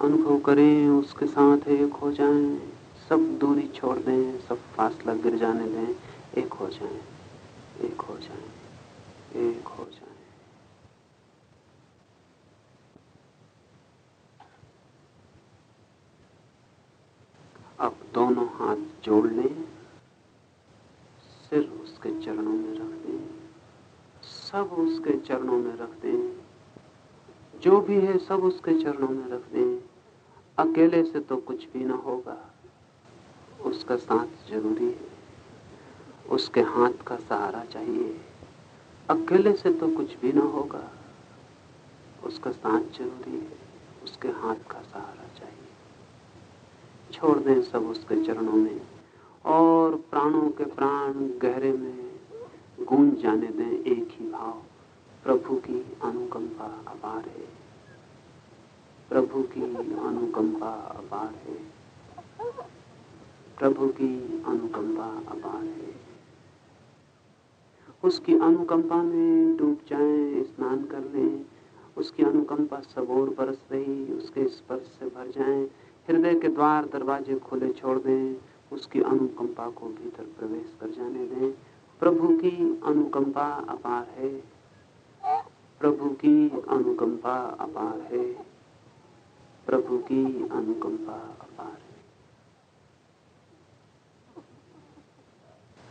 अनुभव करें, उसके साथ एक हो जाएँ, सब दूरी छोड़ दें, सब फासला गिर जाने दें, एक हो जाएँ, एक हो जाएँ, एक हो जाएँ। अब दोनों हाथ जोड़ लें। उसके चरणों में रख दें सब उसके चरणों में रख दें जो भी है, सब उसके चरणों में रख दें अकेले से तो कुछ भी ना होगा। उसका साथ ज़रूरी है। उसके हाथ का सहारा चाहिए। अकेले से तो कुछ भी ना होगा। उसका साथ ज़रूरी है। उसके हाथ का सहारा चाहिए। छोड़ दें सब उसके चरणों में। और प्राणों के प्राण गहरे में गूंज जाने दें एक ही भाव, प्रभु की अनुकंपा अपार है। प्रभु की अनुकंपा अपार है। प्रभु की अनुकंपा अपार है। उसकी अनुकंपा में डूब जाएँ, स्नान कर लें। उसकी अनुकंपा सब और बरस रही, उसके स्पर्श से भर जाएँ। हृदय के द्वार दरवाजे खुले छोड़ दें। उसकी अनुकंपा को भीतर प्रवेश कर जाने दें। प्रभु की अनुकंपा अपार है। प्रभु की अनुकंपा अपार है। प्रभु की अनुकंपा अपार है।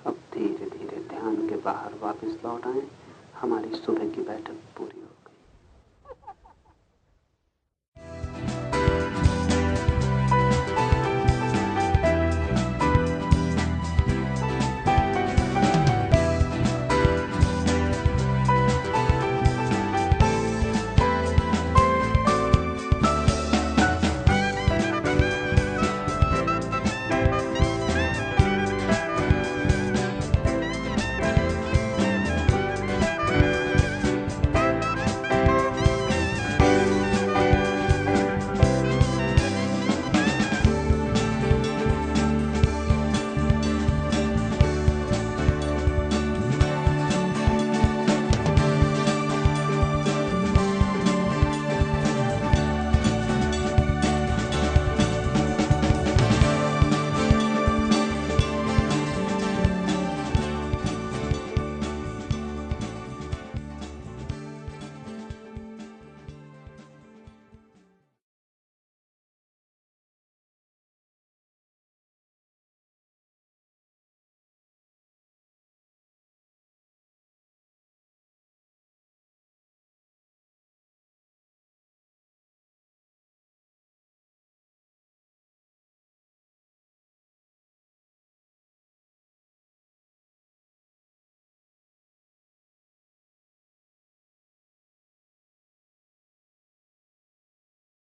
अब धीरे धीरे ध्यान के बाहर वापस लौट आए। हमारी सुबह की बैठक पूरी